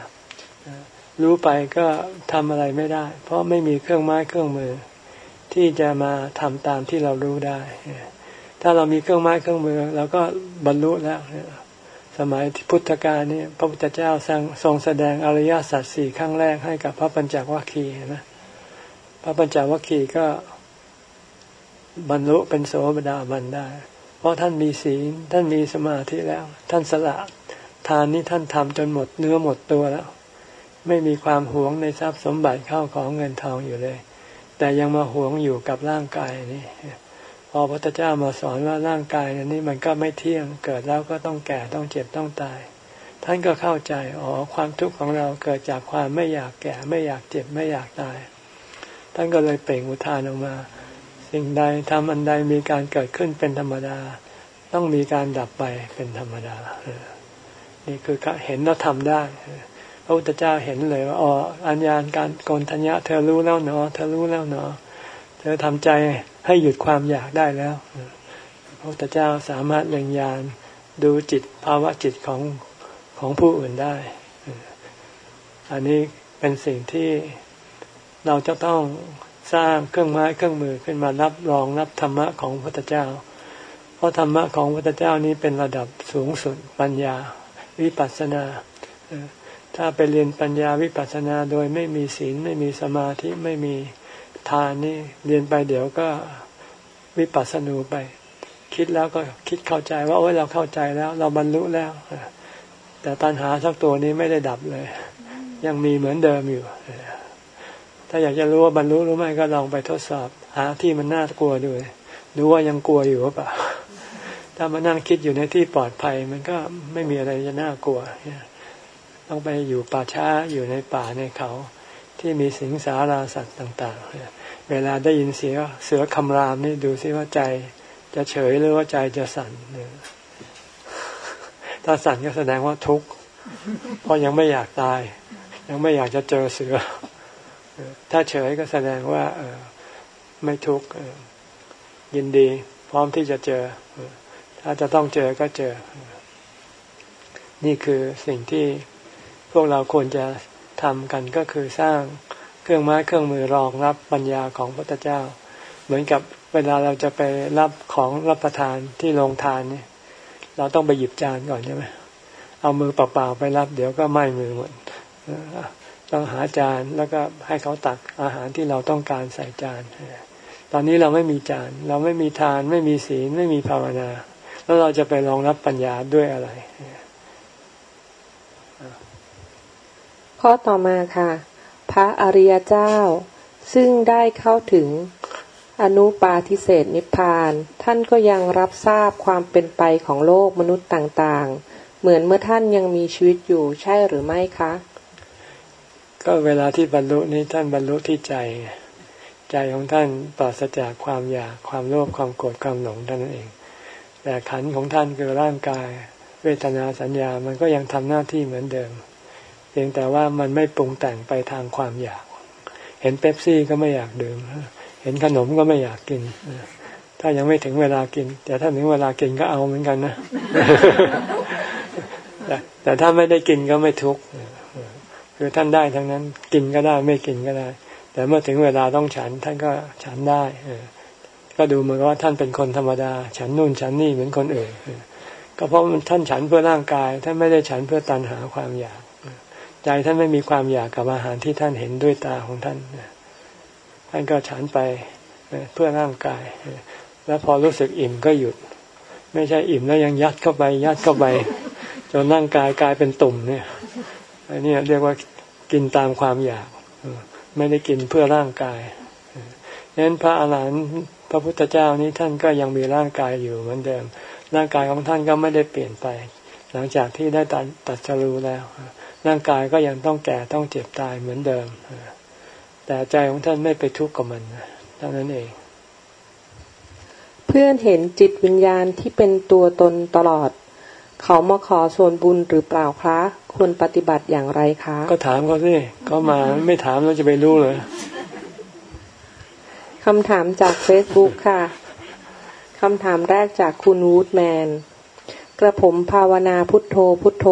รู้ไปก็ทำอะไรไม่ได้ เพราะไม่มีเครื่องไม้เครื่องมือ ที่จะมาทำตามที่เรารู้ได้ ถ้าเรามีเครื่องไม้เครื่องมือเราก็บรรลุแล้ว สมัยพุทธกาลนี่พระพุทธเจ้าทรงแสดงอริยสัจสี่ครั้งแรกให้กับพระปัญจวัคคีย์นะ พระปัญจวัคคีย์ก็บรรลุเป็นโสดาบันได้ เพราะท่านมีศีลท่านมีสมาธิแล้ว ท่านสละทานนี้ท่านทำจนหมดเนื้อหมดตัวแล้ว ไม่มีความหวงในทรัพย์สมบัติเข้าของเงินทองอยู่เลย แต่ยังมาหวงอยู่กับร่างกายนี่พอพระพุทธเจ้ามาสอนว่าร่างกายนี้มันก็ไม่เที่ยงเกิดแล้วก็ต้องแก่ต้องเจ็บต้องตาย ท่านก็เข้าใจอ๋อความทุกข์ของเราเกิดจากความไม่อยากแก่ไม่อยากเจ็บไม่อยากตาย ท่านก็เลยเปล่งอุทานออกมา สิ่งใดทำอันใดมีการเกิดขึ้นเป็นธรรมดา ต้องมีการดับไปเป็นธรรมดานี่คือเห็นแล้วทำได้ ระพุทธเจ้าเห็นเลยว่าอ๋ออัญญาณการโกนทัญญะเธอรู้แล้วเนาะเธอรู้แล้วเนาะเธอทำใจให้หยุดความอยากได้แล้วพระพุทธเจ้าสามารถเล็งยานดูจิตภาวะจิตของของผู้อื่นได้ อันนี้เป็นสิ่งที่เราจะต้องสร้างเครื่องไม้เครื่องมือขึ้นมารับรองรับธรรมะของพระพุทธเจ้า เพราะธรรมะของพระพุทธเจ้านี้เป็นระดับสูงสุดปัญญาวิปัสสนา ถ้าไปเรียนปัญญาวิปัสสนาโดยไม่มีศีลไม่มีสมาธิไม่มีทานนี่เรียนไปเดี๋ยวก็วิปัสสนูไป คิดแล้วก็คิดเข้าใจว่าโอ้ยเราเข้าใจแล้ว เราบรรลุแล้วแต่ตัณหาสักตัวนี้ไม่ได้ดับเลย ยังมีเหมือนเดิมอยู่ถ้าอยากจะรู้ว่าบรรลุหรือไม่ก็ลองไปทดสอบ หาที่มันน่ากลัวดูดูว่ายังกลัวอยู่หรือเปล่าถ้ามานั่งคิดอยู่ในที่ปลอดภัย มันก็ไม่มีอะไรจะน่ากลัว ต้องไปอยู่ป่าช้าอยู่ในป่าในเขาที่มีสิงสาราสัตว์ต่างๆ เวลาได้ยินเสียงเสือคำรามนี่ดูซิว่าใจจะเฉยหรือว่าใจจะสั่นถ้าสั่นก็แสดงว่าทุกข์เพราะยังไม่อยากตาย ยังไม่อยากจะเจอเสือ ถ้าเฉยก็แสดงว่าเอไม่ทุกข์ยินดี พร้อมที่จะเจอ ถ้าจะต้องเจอก็เจอ นี่คือสิ่งที่ พวกเราควรจะทำกันก็คือสร้างเครื่องไม้เครื่องมือรองรับปัญญาของพระพุทธเจ้า เหมือนกับเวลาเราจะไปรับของรับประทานที่โรงทานเนี่ย เราต้องไปหยิบจานก่อนใช่ไหมเอามือเปล่าๆไปรับ เดี๋ยวก็ไหม้มือหมดต้องหาจานแล้วก็ให้เขาตักอาหารที่เราต้องการใส่จาน ตอนนี้เราไม่มีจาน เราไม่มีทาน ไม่มีศีลไม่มีภาวนา แล้วเราจะไปรองรับปัญญาด้วยอะไร ข้อต่อมาค่ะ พระอริยเจ้า ซึ่งได้เข้าถึงอนุปาทิเศษนิพพาน ท่านก็ยังรับทราบความเป็นไปของโลกมนุษย์ต่างๆ เหมือนเมื่อท่านยังมีชีวิตอยู่ใช่หรือไม่คะ ก็เวลาที่บรรลุนี้ท่านบรรลุที่ใจ ใจของท่านปราศจากความอยากความโลภความโกรธความหลงท่านเอง แต่ขันของท่านคือร่างกาย เวทนาสัญญามันก็ยังทำหน้าที่เหมือนเดิม เพียงแต่ว่ามันไม่ปรุงแต่งไปทางความอยาก เห็นเป๊ปซี่ก็ไม่อยากดื่ม เห็นขนมก็ไม่อยากกิน ถ้ายังไม่ถึงเวลากิน แต่ถ้าถึงเวลากินก็เอาเหมือนกันนะ แต่ถ้าไม่ได้กินก็ไม่ทุกข์คือท่านได้ทั้งนั้น กินก็ได้ไม่กินก็ได้ แต่เมื่อถึงเวลาต้องฉัน ท่านก็ฉันได้ก็ดูเหมือนว่าท่านเป็นคนธรรมดา ฉันนู่นฉันนี่เหมือนคนอื่นก็เพราะท่านฉันเพื่อร่างกาย ท่านไม่ได้ฉันเพื่อตันหาความอยาก ใจท่านไม่มีความอยากกับอาหารที่ท่านเห็นด้วยตาของท่านท่านก็ฉันไปเพื่อร่างกาย แล้วพอรู้สึกอิ่มก็หยุด ไม่ใช่อิ่มแล้วยังยัดเข้าไป ยัดเข้าไป จนร่างกายกลายเป็นตุ่มเนี่ยอันนี้เรียกว่ากินตามความอยากไม่ได้กินเพื่อร่างกายดังนั้นพระอาหารหันต์พระพุทธเจ้านี้ท่านก็ยังมีร่างกายอยู่เหมือนเดิม ร่างกายของท่านก็ไม่ได้เปลี่ยนไป หลังจากที่ได้ตัดตัดสรู้แล้ว ร่างกายก็ยังต้องแก่ต้องเจ็บตายเหมือนเดิม แต่ใจของท่านไม่ไปทุกข์กับมันเท่านั้นเอง เพื่อนเห็นจิตวิญญาณที่เป็นตัวตนตลอด เขามาขอส่วนบุญหรือเปล่าคะ ควรปฏิบัติอย่างไรคะ ก็ถามเขาสิเขามาไม่ถามเราจะไปรู้เลยคำถามจากเฟซบุ๊กค่ะคำถามแรกจากคุณวูดแมน กระผมภาวนาพุทโธพุทโธ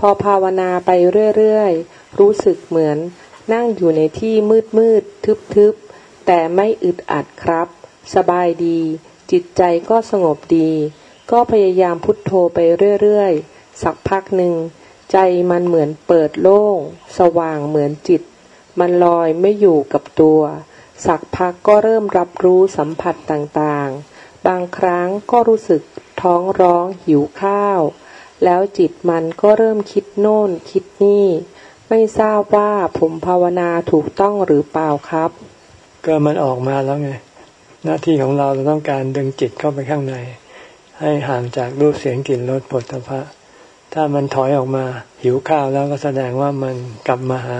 พอภาวนาไปเรื่อยๆ รู้สึกเหมือน นั่งอยู่ในที่มืดมืดทึบๆ แต่ไม่อึดอัดครับ สบายดี จิตใจก็สงบดี ก็พยายามพุทโธไปเรื่อยๆ สักพักหนึ่ง ใจมันเหมือนเปิดโล่ง สว่างเหมือนจิต มันลอยไม่อยู่กับตัว สักพักก็เริ่มรับรู้สัมผัสต่างๆ บางครั้งก็รู้สึกท้องร้องหิวข้าว แล้วจิตมันก็เริ่มคิดโน่นคิดนี่ ไม่ทราบว่าผมภาวนาถูกต้องหรือเปล่าครับ ก็มันออกมาแล้วไง หน้าที่ของเราเราต้องการดึงจิตเข้าไปข้างใน ให้ห่างจากรูปเสียงกลิ่นรสผลตภะถ้ามันถอยออกมาหิวข้าวแล้วก็แสดงว่ามันกลับมาหา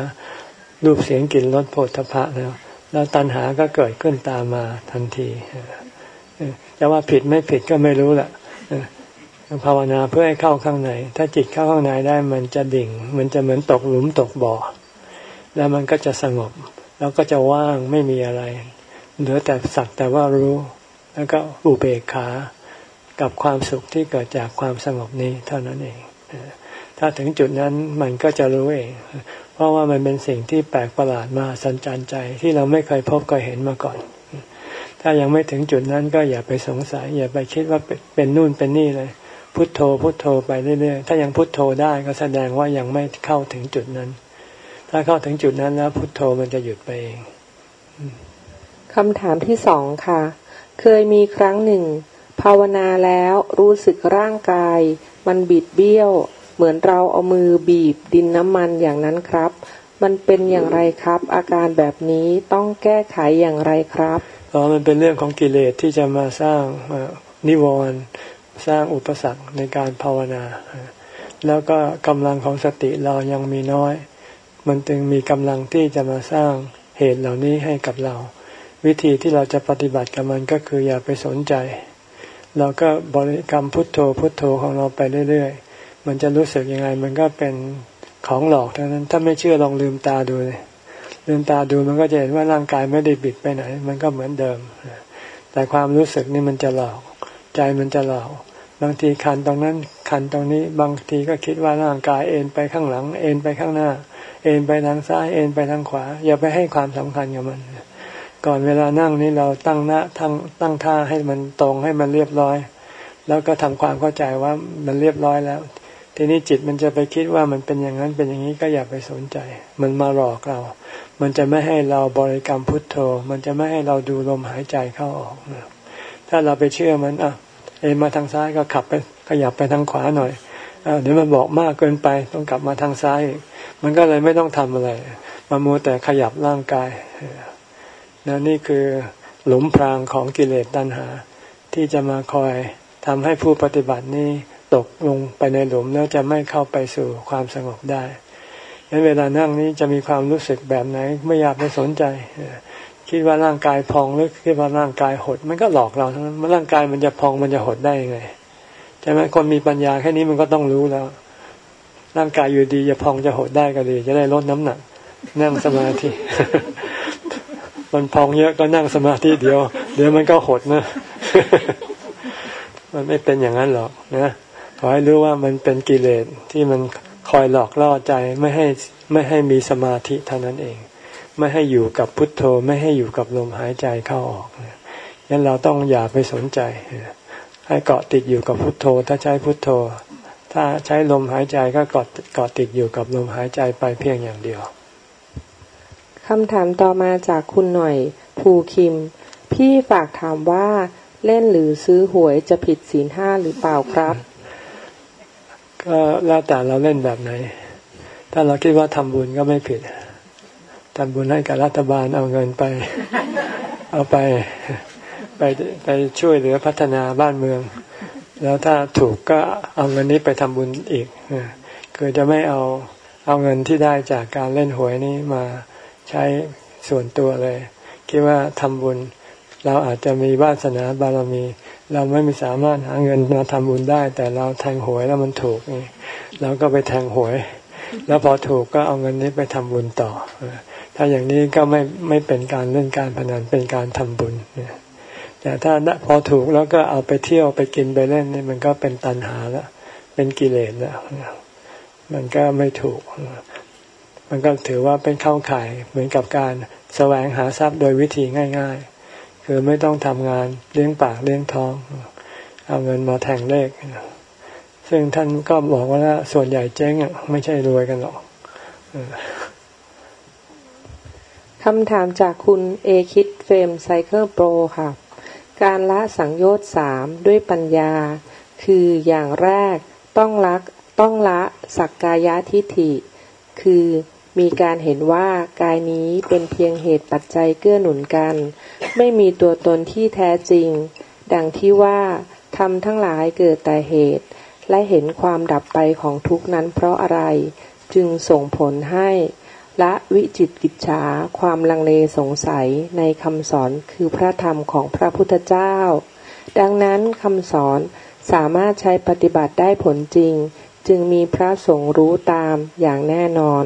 รูปเสียงกลิ่นรสผลตภะแล้วแล้วตัณหาก็เกิดขึ้นตามมาทันทีจะว่าผิดไม่ผิดก็ไม่รู้แหละ ภาวนาเพื่อให้เข้าข้างใน ถ้าจิตเข้าข้างในได้มันจะดิ่ง มันจะเหมือนตกหลุมตกบ่อ แล้วมันก็จะสงบ แล้วก็จะว่างไม่มีอะไร เหลือแต่สักแต่ว่ารู้ แล้วก็อุเบกขา กับความสุขที่เกิดจากความสงบนี้เท่านั้นเอง ถ้าถึงจุดนั้นมันก็จะรู้เอง เพราะว่ามันเป็นสิ่งที่แปลกประหลาดมาสัญจรใจที่เราไม่เคยพบเคยเห็นมาก่อนถ้ายังไม่ถึงจุดนั้นก็อย่าไปสงสัย อย่าไปคิดว่าเป็นนู่นเป็นนี่เลย พุทโธพุทโธไปเรื่อยๆ ถ้ายังพุทโธได้ก็แสดงว่ายังไม่เข้าถึงจุดนั้น ถ้าเข้าถึงจุดนั้นแล้วพุทโธมันจะหยุดไปเองคำถามที่สองค่ะ เคยมีครั้งหนึ่ง ภาวนาแล้วรู้สึกร่างกาย มันบิดเบี้ยว เหมือนเราเอามือบีบดินน้ำมันอย่างนั้นครับ มันเป็นอย่างไรครับ อาการแบบนี้ต้องแก้ไขอย่างไรครับอ๋อมันเป็นเรื่องของกิเลสที่จะมาสร้างนิวรณ์ สร้างอุปสรรคในการภาวนา แล้วก็กำลังของสติเรายังมีน้อย มันจึงมีกำลังที่จะมาสร้างเหตุเหล่านี้ให้กับเรา วิธีที่เราจะปฏิบัติกับมันก็คืออย่าไปสนใจ เราก็บริกรรมพุทโธพุทโธของเราไปเรื่อย ๆ มันจะรู้สึกยังไง มันก็เป็นของหลอกเท่านั้น ถ้าไม่เชื่อลองลืมตาดูเลยลืมตาดูมันก็จะเห็นว่าร่างกายไม่ได้บิดไปไหน มันก็เหมือนเดิม แต่ความรู้สึกนี่มันจะหลอก ใจมันจะหลอก บางทีคันตรงนั้นคันตรงนี้ บางทีก็คิดว่าร่างกายเอ็นไปข้างหลัง เอ็นไปข้างหน้า เอ็นไปทางซ้ายเอ็นไปทางขวา อย่าไปให้ความสำคัญกับมัน ก่อนเวลานั่งนี่เราตั้งหน้าตั้งตั้งท่าให้มันตรงให้มันเรียบร้อย แล้วก็ทำความเข้าใจว่ามันเรียบร้อยแล้ว ทีนี้จิตมันจะไปคิดว่ามันเป็นอย่างนั้นเป็นอย่างนี้ก็อย่าไปสนใจ มันมาหลอกเรา มันจะไม่ให้เราบริกรรมพุทโธ มันจะไม่ให้เราดูลมหายใจเข้าออกถ้าเราไปเชื่อมันอะ เอ็นมาทางซ้ายก็ขับไปขยับไปทางขวาหน่อยอเดี๋ยวมันบอกมากเกินไปต้องกลับมาทางซ้าย มันก็เลยไม่ต้องทำอะไรมามัวแต่ขยับร่างกายนนี่คือหลุมพรางของกิเลสตัณหา ที่จะมาคอยทำให้ผู้ปฏิบัตินี้ตกลงไปในหลุมแล้วจะไม่เข้าไปสู่ความสงบได้ดังนั้นเวลานั่งนี้จะมีความรู้สึกแบบไหน ไม่อยากไปสนใจ คิดว่าร่างกายพองหรือคิดว่าร่างกายหด มันก็หลอกเราทั้งนั้นร่างกายมันจะพองมันจะหดได้ยังไงใช่ไหมคนมีปัญญาแค่นี้มันก็ต้องรู้แล้ว ร่างกายอยู่ดีจะพองจะหดได้ก็ดี จะได้ลดน้ำหนัก นั่งสมาธิ มันพองเยอะก็นั่งสมาธิเดียว เดี๋ยวมันก็หดนะมันไม่เป็นอย่างนั้นหรอกนะขอให้รู้ว่ามันเป็นกิเลสที่มันคอยหลอกล่อใจไม่ให้ไม่ให้มีสมาธิเท่านั้นเอง ไม่ให้อยู่กับพุทโธ ไม่ให้อยู่กับลมหายใจเข้าออกงั้นเราต้องอย่าไปสนใจ ให้เกาะติดอยู่กับพุทโธ ถ้าใช้พุทโธ ถ้าใช้ลมหายใจก็เกาะเกาะติดอยู่กับลมหายใจไปเพียงอย่างเดียวคำถามต่อมาจากคุณหน่อย ภูคิม พี่ฝากถามว่าเล่นหรือซื้อหวยจะผิดศีลห้าหรือเปล่าครับ ก็แล้วแต่เราเล่นแบบไหน ถ้าเราคิดว่าทำบุญก็ไม่ผิด ทำบุญให้กับรัฐบาลเอาเงินไป เอาไปไปไปช่วยเหลือพัฒนาบ้านเมือง แล้วถ้าถูกก็เอาเงินนี้ไปทำบุญอีกคือจะไม่เอาเอาเงินที่ได้จากการเล่นหวยนี้มาใช้ส่วนตัวเลย คิดว่าทำบุญ เราอาจจะมีวาสนาบารมี เราไม่มีสามารถหาเงินมาทำบุญได้ แต่เราแทงหวยแล้วมันถูกนี่เราก็ไปแทงหวย แล้วพอถูกก็เอาเงินนี้ไปทำบุญต่อ ถ้าอย่างนี้ก็ไม่ไม่เป็นการเล่นการพนันเป็นการทำบุญแต่ถ้าพอถูกแล้วก็เอาไปเที่ยวไปกินไปเล่นนี่มันก็เป็นตันหาแล้วเป็นกิเลสแล้วมันก็ไม่ถูก มันก็ถือว่าเป็นเข้าข่ายเหมือนกับการแสวงหาทรัพย์โดยวิธีง่าย ๆ คือไม่ต้องทำงานเลี้ยงปากเลี้ยงท้อง เอาเงินมาแทงเลข ซึ่งท่านก็บอกว่าส่วนใหญ่เจ๊งอะไม่ใช่รวยกันหรอก คำถามจากคุณเอคิดเฟมไซเคิลโปรค่ะ การละสังโยชน์สามด้วยปัญญา คืออย่างแรกต้องรักต้องละสักกายทิฏฐิ คือมีการเห็นว่ากายนี้เป็นเพียงเหตุปัจจัยเกื้อหนุนกัน ไม่มีตัวตนที่แท้จริง ดังที่ว่าทำทั้งหลายเกิดแต่เหตุ และเห็นความดับไปของทุกนั้นเพราะอะไร จึงส่งผลให้ ละวิจิตกิจฉาความลังเลสงสัยในคำสอนคือพระธรรมของพระพุทธเจ้า ดังนั้นคำสอนสามารถใช้ปฏิบัติได้ผลจริง จึงมีพระสงฆ์รู้ตามอย่างแน่นอน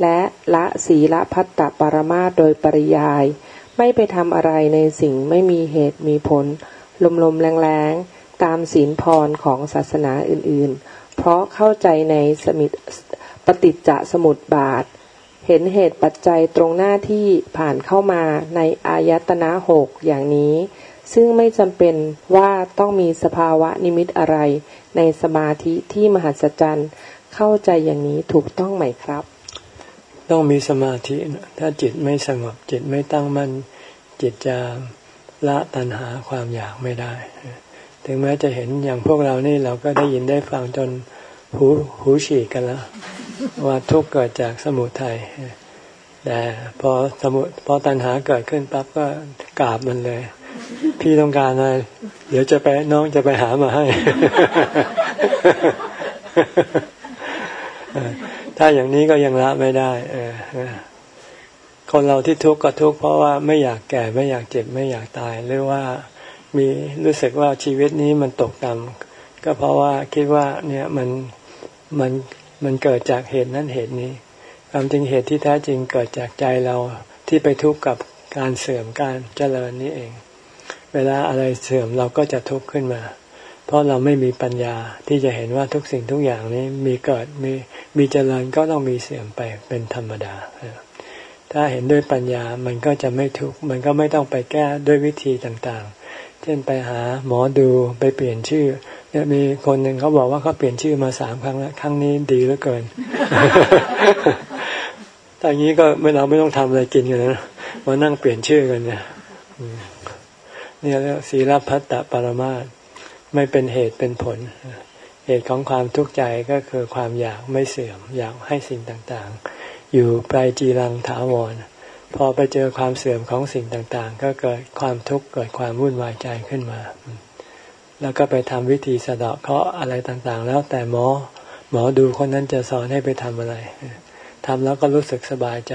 และละศีละพัตตปรมาโดยปริยาย ไม่ไปทำอะไรในสิ่งไม่มีเหตุมีผล ลมๆแรงๆ ตามศีลพรของศาสนาอื่นๆ เพราะเข้าใจในสมิปฏิจจสมุทบาท เห็นเหตุปัจจัยตรงหน้าที่ผ่านเข้ามาในอายตนะหกอย่างนี้ ซึ่งไม่จำเป็นว่าต้องมีสภาวะนิมิตอะไร ในสมาธิที่มหัศจรรย์เข้าใจอย่างนี้ถูกต้องไหมครับ ต้องมีสมาธิถ้าจิตไม่สงบจิตไม่ตั้งมั่นจิตจะละตัณหาความอยากไม่ได้ ถึงแม้จะเห็นอย่างพวกเรานี่เราก็ได้ยินได้ฟังจน หูหูฉีกกันแล้ว ว่าทุกเกิดจากสมุทัยแต่พอสมุพอตัณหาเกิดขึ้นปั๊บก็กราบมันเลย พี่ต้องการอะไรเดี๋ยวจะไปน้องจะไปหามาให้ ถ้าอย่างนี้ก็ยังละไม่ได้คนเราที่ทุกข์ก็ทุกข์เพราะว่าไม่อยากแก่ไม่อยากเจ็บไม่อยากตายหรือว่ามีรู้สึกว่าชีวิตนี้มันตกต่ำก็เพราะว่าคิดว่าเนี่ยมัน มันมันเกิดจากเหตุนั้นเหตุนี้ ความจริงเหตุที่แท้จริงเกิดจากใจเราที่ไปทุกข์กับการเสื่อมการเจริญนี้เอง เวลาอะไรเสื่อมเราก็จะทุกข์ขึ้นมา เพราะเราไม่มีปัญญาที่จะเห็นว่าทุกสิ่งทุกอย่างนี้มีเกิดมีมีเจริญก็ต้องมีเสื่อมไปเป็นธรรมดา ถ้าเห็นด้วยปัญญามันก็จะไม่ทุกข์มันก็ไม่ต้องไปแก้ด้วยวิธีต่างๆ เช่นไปหาหมอดูไปเปลี่ยนชื่อ มีคนหนึ่งเขาบอกว่าเขาเปลี่ยนชื่อมาสามครั้งแล้วครั้งนี้ดีเหลือเกินแต่อย่างนี้ก็ไม่เราไม่ต้องทำอะไรกินกันนะมานั่งเปลี่ยนชื่อกันเนี่ยนี่เรียกศีลพัตตปรมาตไม่เป็นเหตุเป็นผล เหตุของความทุกข์ใจก็คือความอยากไม่เสื่อม อยากให้สิ่งต่างๆ อยู่ปลายจีรังถาวรพอไปเจอความเสื่อมของสิ่งต่างๆ ก็เกิดความทุกข์เกิดความวุ่นวายใจขึ้นมา แล้วก็ไปทำวิธีสะเดาะเคาะอะไรต่างๆ แล้วแต่หมอหมอดูคนนั้นจะสอนให้ไปทำอะไรทำแล้วก็รู้สึกสบายใจ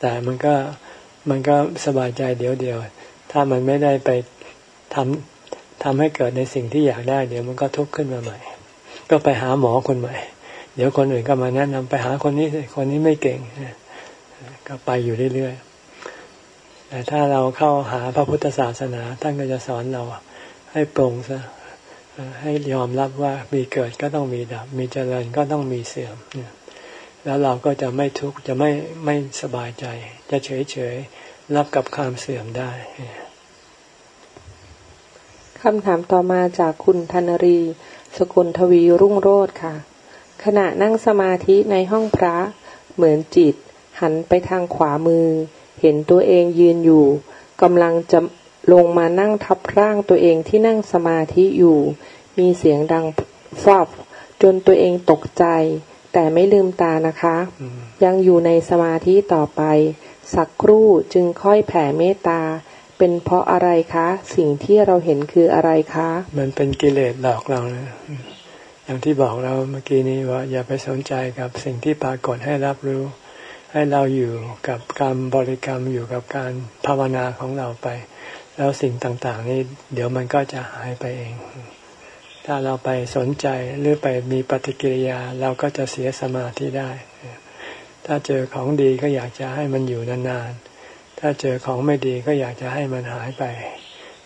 แต่มันก็มันก็สบายใจเดียวเดียว ถ้ามันไม่ได้ไปทำทำให้เกิดในสิ่งที่อยากได้ เดี๋ยวมันก็ทุกข์ขึ้นมาใหม่ ก็ไปหาหมอคนใหม่ เดี๋ยวคนอื่นก็มาแนะนำไปหาคนนี้คนนี้ไม่เก่ง ก็ไปอยู่เรื่อยๆแต่ถ้าเราเข้าหาพระพุทธศาสนาท่านก็จะสอนเรา ให้ปรงซะให้ยอมรับว่ามีเกิดก็ต้องมีดับ มีเจริญก็ต้องมีเสื่อมแล้วเราก็จะไม่ทุกข์จะไม่ไม่สบายใจ จะเฉยเฉยรับกับความเสื่อมได้คำถามต่อมาจากคุณธนรี สกุลทวีรุ่งโรธค่ะ ขณะนั่งสมาธิในห้องพระ เหมือนจิต หันไปทางขวามือ เห็นตัวเองยืนอยู่กำลังจะ ลงมานั่งทับร่างตัวเองที่นั่งสมาธิอยู่ มีเสียงดังฟอบจนตัวเองตกใจ แต่ไม่ลืมตานะคะ ยังอยู่ในสมาธิต่อไป สักครู่จึงค่อยแผ่เมตตา เป็นเพราะอะไรคะ สิ่งที่เราเห็นคืออะไรคะ มันเป็นกิเลสหลอกเรานะอย่างที่บอกเราเมื่อกี้นี้ว่าอย่าไปสนใจกับสิ่งที่ปรากฏให้รับรู้ ให้เราอยู่กับการบริกรรมอยู่กับการภาวนาของเราไป แล้วสิ่งต่าง ๆ นี้เดี๋ยวมันก็จะหายไปเอง ถ้าเราไปสนใจหรือไปมีปฏิกิริยาเราก็จะเสียสมาธิได้ ถ้าเจอของดีก็อยากจะให้มันอยู่นานๆ ถ้าเจอของไม่ดีก็อยากจะให้มันหายไป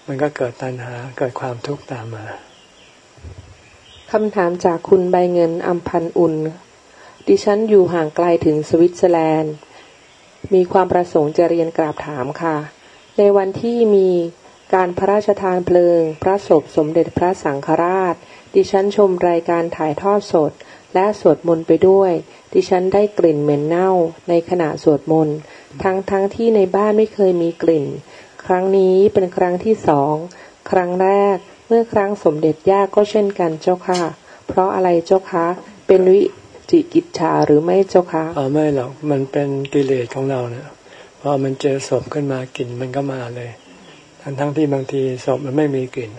มันก็เกิดตัณหาเกิดความทุกข์ตามมาคำถามจากคุณใบเงินอัมพันอุ่น ดิฉันอยู่ห่างไกลถึงสวิตเซอร์แลนด์ มีความประสงค์จะเรียนกราบถามค่ะ ในวันที่มีการพระราชทานเพลิง พระศพสมเด็จพระสังฆราช ดิฉันชมรายการถ่ายทอดสด และสวดมนต์ไปด้วย ดิฉันได้กลิ่นเหม็นเน่าในขณะสวดมนต์ทั้งทั้งที่ในบ้านไม่เคยมีกลิ่น ครั้งนี้เป็นครั้งที่สองครั้งแรก เมื่อครั้งสมเด็จย่าก็เช่นกันเจ้าค่ะ เพราะอะไรเจ้าคะเป็นวิจิกิจชาหรือไม่เจ้าคะอ๋อไม่หรอกมันเป็นกิเลสของเราเนี่ย พอมันเจอศพขึ้นมากลิ่นมันก็มาเลย ทั้งทั้งที่บางทีศพมันไม่มีกลิ่น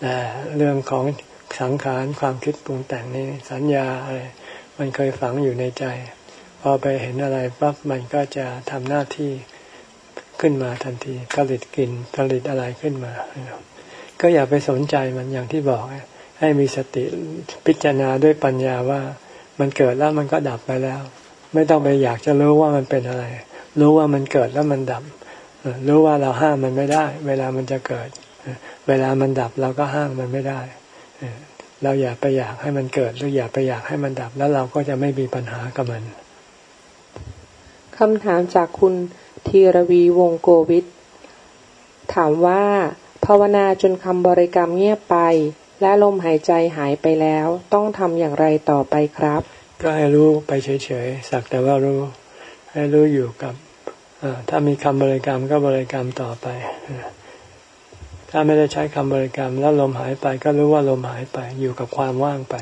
แต่เรื่องของสังขารความคิดปรุงแต่งนี้สัญญาอะไรมันเคยฝังอยู่ในใจพพอไปเห็นอะไรปั๊บมันก็จะทำหน้าที่ขึ้นมาทันทีผลิตกลิ่นผลิตอะไรขึ้นมา ก็อย่าไปสนใจมันอย่างที่บอก ให้มีสติพิจารณาด้วยปัญญาว่ามันเกิดแล้วมันก็ดับไปแล้ว ไม่ต้องไปอยากจะรู้ว่ามันเป็นอะไร รู้ว่ามันเกิดแล้วมันดับรู้ว่าเราห้ามมันไม่ได้ เวลามันจะเกิด เวลามันดับเราก็ห้ามมันไม่ได้ เราอย่าไปอยากให้มันเกิด หรืออย่าไปอยากให้มันดับ แล้วเราก็จะไม่มีปัญหากับมันคำถามจากคุณธีรวีวงโกวิทถามว่า ภาวนาจนคำบริกรรมเงียบไป และลมหายใจหายไปแล้ว ต้องทำอย่างไรต่อไปครับ ก็ให้รู้ไปเฉยๆ สักแต่ว่ารู้ ให้รู้อยู่กับถ้ามีคำบริกรรมก็บริกรรมต่อไป ถ้าไม่ได้ใช้คำบริกรรม แล้วลมหายไปก็รู้ว่าลมหายไป อยู่กับความว่างไป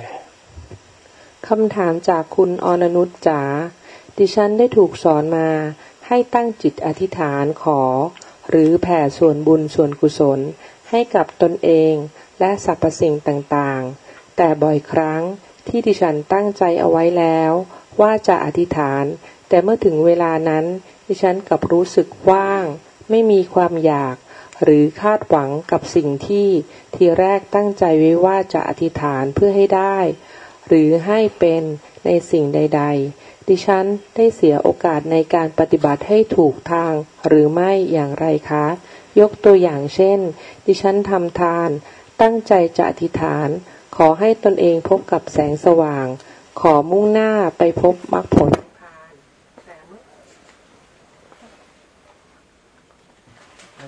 คำถามจากคุณอรนุชจ๋าดิฉันได้ถูกสอนมาให้ตั้งจิตอธิษฐานขอ หรือแผ่ส่วนบุญส่วนกุศล ให้กับตนเองและสรรพสิ่งต่างๆ แต่บ่อยครั้งที่ดิฉันตั้งใจเอาไว้แล้ว ว่าจะอธิษฐาน แต่เมื่อถึงเวลานั้น ดิฉันกลับรู้สึกว่าง ไม่มีความอยาก หรือคาดหวังกับสิ่งที่ทีแรกตั้งใจไว้ว่าจะอธิษฐานเพื่อให้ได้ หรือให้เป็นในสิ่งใด ๆ ดิฉันได้เสียโอกาสในการปฏิบัติให้ถูกทาง หรือไม่อย่างไรคะ ยกตัวอย่างเช่น ดิฉันทำทาน ตั้งใจจะอธิษฐาน ขอให้ตนเองพบกับแสงสว่าง ขอมุ่งหน้าไปพบมรรคผล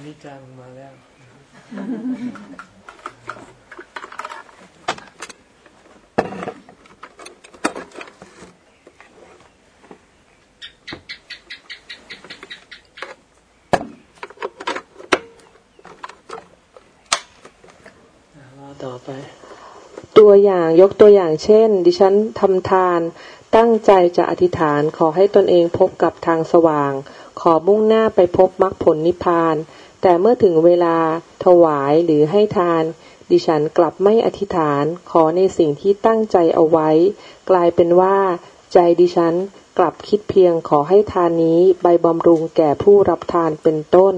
นนี้จังมาแล้ว ต่อไป ตัวอย่างยกตัวอย่างเช่น ดิฉันทำทานตั้งใจจะอธิษฐานขอให้ตนเองพบกับทางสว่าง ขอมุ่งหน้าไปพบมรรคผลนิพพาน แต่เมื่อถึงเวลาถวายหรือให้ทาน ดิฉันกลับไม่อธิษฐานขอในสิ่งที่ตั้งใจเอาไว้ กลายเป็นว่า ใจดิฉันกลับคิดเพียงขอให้ทานนี้ใบบำรุงแก่ผู้รับทานเป็นต้น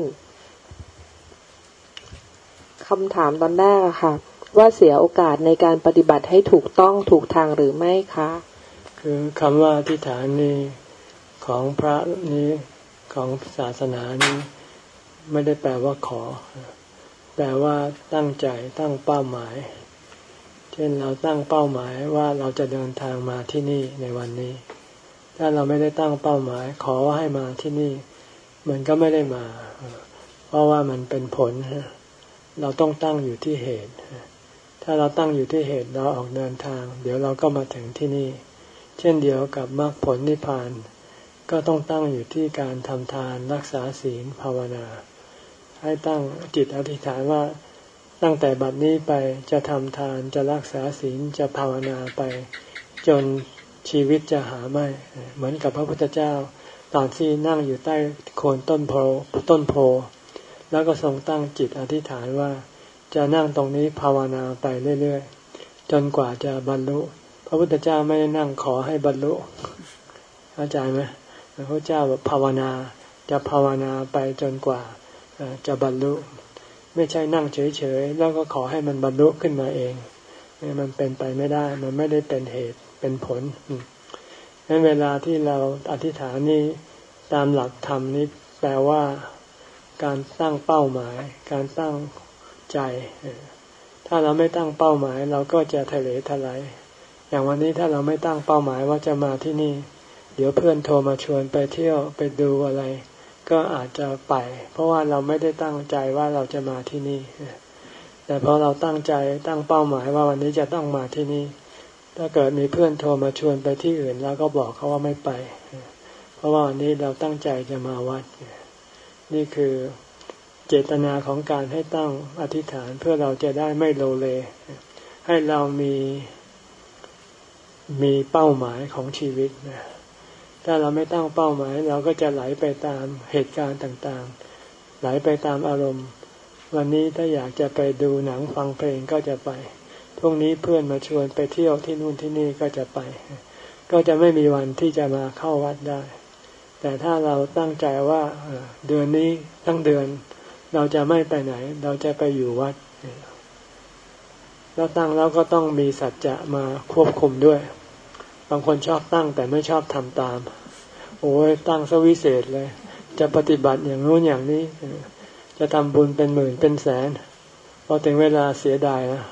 คำถามตอนแรกอะค่ะ ว่าเสียโอกาสในการปฏิบัติให้ถูกต้องถูกทางหรือไม่คะ คือคำว่าที่ฐานนี้ของพระนี้ของศาสนานี้ ไม่ได้แปลว่าขอ แปลว่าตั้งใจตั้งเป้าหมาย เช่นเราตั้งเป้าหมายว่าเราจะเดินทางมาที่นี่ในวันนี้ ถ้าเราไม่ได้ตั้งเป้าหมาย ขอว่าให้มาที่นี่ มันก็ไม่ได้มา เพราะว่ามันเป็นผล เราต้องตั้งอยู่ที่เหตุ ถ้าเราตั้งอยู่ที่เหตุเราออกเดินทาง เดี๋ยวเราก็มาถึงที่นี่ เช่นเดียวกับมรรคผลนิพพานก็ต้องตั้งอยู่ที่การทำทานรักษาศีลภาวนา ให้ตั้งจิตอธิษฐานว่าตั้งแต่บัดนี้ไปจะทำทานจะรักษาศีลจะภาวนาไป จนชีวิตจะหาไม่ เหมือนกับพระพุทธเจ้า ตอนที่นั่งอยู่ใต้โคนต้นโพต้นโพ แล้วก็ทรงตั้งจิตอธิษฐานว่า จะนั่งตรงนี้ภาวนาไปเรื่อยๆ จนกว่าจะบรรลุ พระพุทธเจ้าไม่ได้นั่งขอให้บรรลุเข้าใจไหมพระพุทธเจ้าแบบภาวนาจะภาวนาไปจนกว่า จะบรรลุ ไม่ใช่นั่งเฉยๆแล้วก็ขอให้มันบรรลุขึ้นมาเองมันเป็นไปไม่ได้ มันไม่ได้เป็นเหตุเป็นผลนั้นเวลาที่เราอธิษฐานนี้ตามหลักธรรมนี้แปลว่าการตั้งเป้าหมาย การตั้งใจ ถ้าเราไม่ตั้งเป้าหมาย เราก็จะทะเลทลายอย่างวันนี้ถ้าเราไม่ตั้งเป้าหมายว่าจะมาที่นี่ เดี๋ยวเพื่อนโทรมาชวนไปเที่ยวไปดูอะไร ก็อาจจะไป เพราะว่าเราไม่ได้ตั้งใจว่าเราจะมาที่นี่ แต่พอเราตั้งใจตั้งเป้าหมายว่าวันนี้จะต้องมาที่นี่ ถ้าเกิดมีเพื่อนโทรมาชวนไปที่อื่นเราก็บอกเขาว่าไม่ไป เพราะว่าวันนี้เราตั้งใจจะมาวัด นี่คือเจตนาของการให้ตั้งอธิษฐานเพื่อเราจะได้ไม่โลเล ให้เรามีมีเป้าหมายของชีวิตนะ ถ้าเราไม่ตั้งเป้าหมาย เราก็จะไหลไปตามเหตุการณ์ต่างๆ ไหลไปตามอารมณ์ วันนี้ถ้าอยากจะไปดูหนังฟังเพลงก็จะไปพรุ่งนี้เพื่อนมาชวนไปเที่ยวที่นู่นที่นี่ก็จะไป ก็จะไม่มีวันที่จะมาเข้าวัดได้ แต่ถ้าเราตั้งใจว่าเดือนนี้ทั้งเดือน เราจะไม่ไปไหน เราจะไปอยู่วัดแล้วตั้งแล้วก็ต้องมีสัจจะมาควบคุมด้วย บางคนชอบตั้งแต่ไม่ชอบทำตาม โอ้ยตั้งสวิเศษเลย จะปฏิบัติอย่างนู้นอย่างนี้ จะทำบุญเป็นหมื่นเป็นแสนพอถึงเวลาเสียดายนะ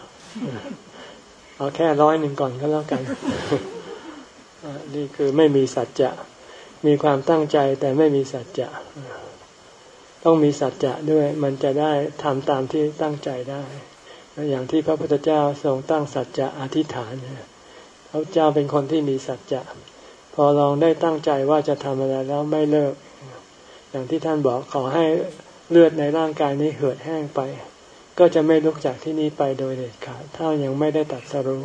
เอาแค่ร้อยหนึ่งก่อนก็แล้วกัน นี่คือไม่มีสัจจะ มีความตั้งใจแต่ไม่มีสัจจะ ต้องมีสัจจะด้วย มันจะได้ทำตามที่ตั้งใจได้ อย่างที่พระพุทธเจ้าทรงตั้งสัจจะอธิษฐาน พระเจ้าเป็นคนที่มีสัจจะ พอลองได้ตั้งใจว่าจะทำอะไรแล้วไม่เลิก อย่างที่ท่านบอกขอให้เลือดในร่างกายนี้เหือดแห้งไป ก็จะไม่ลุกจากที่นี้ไปโดยเด็ดขาดถ้ายังไม่ได้ตัดสรู้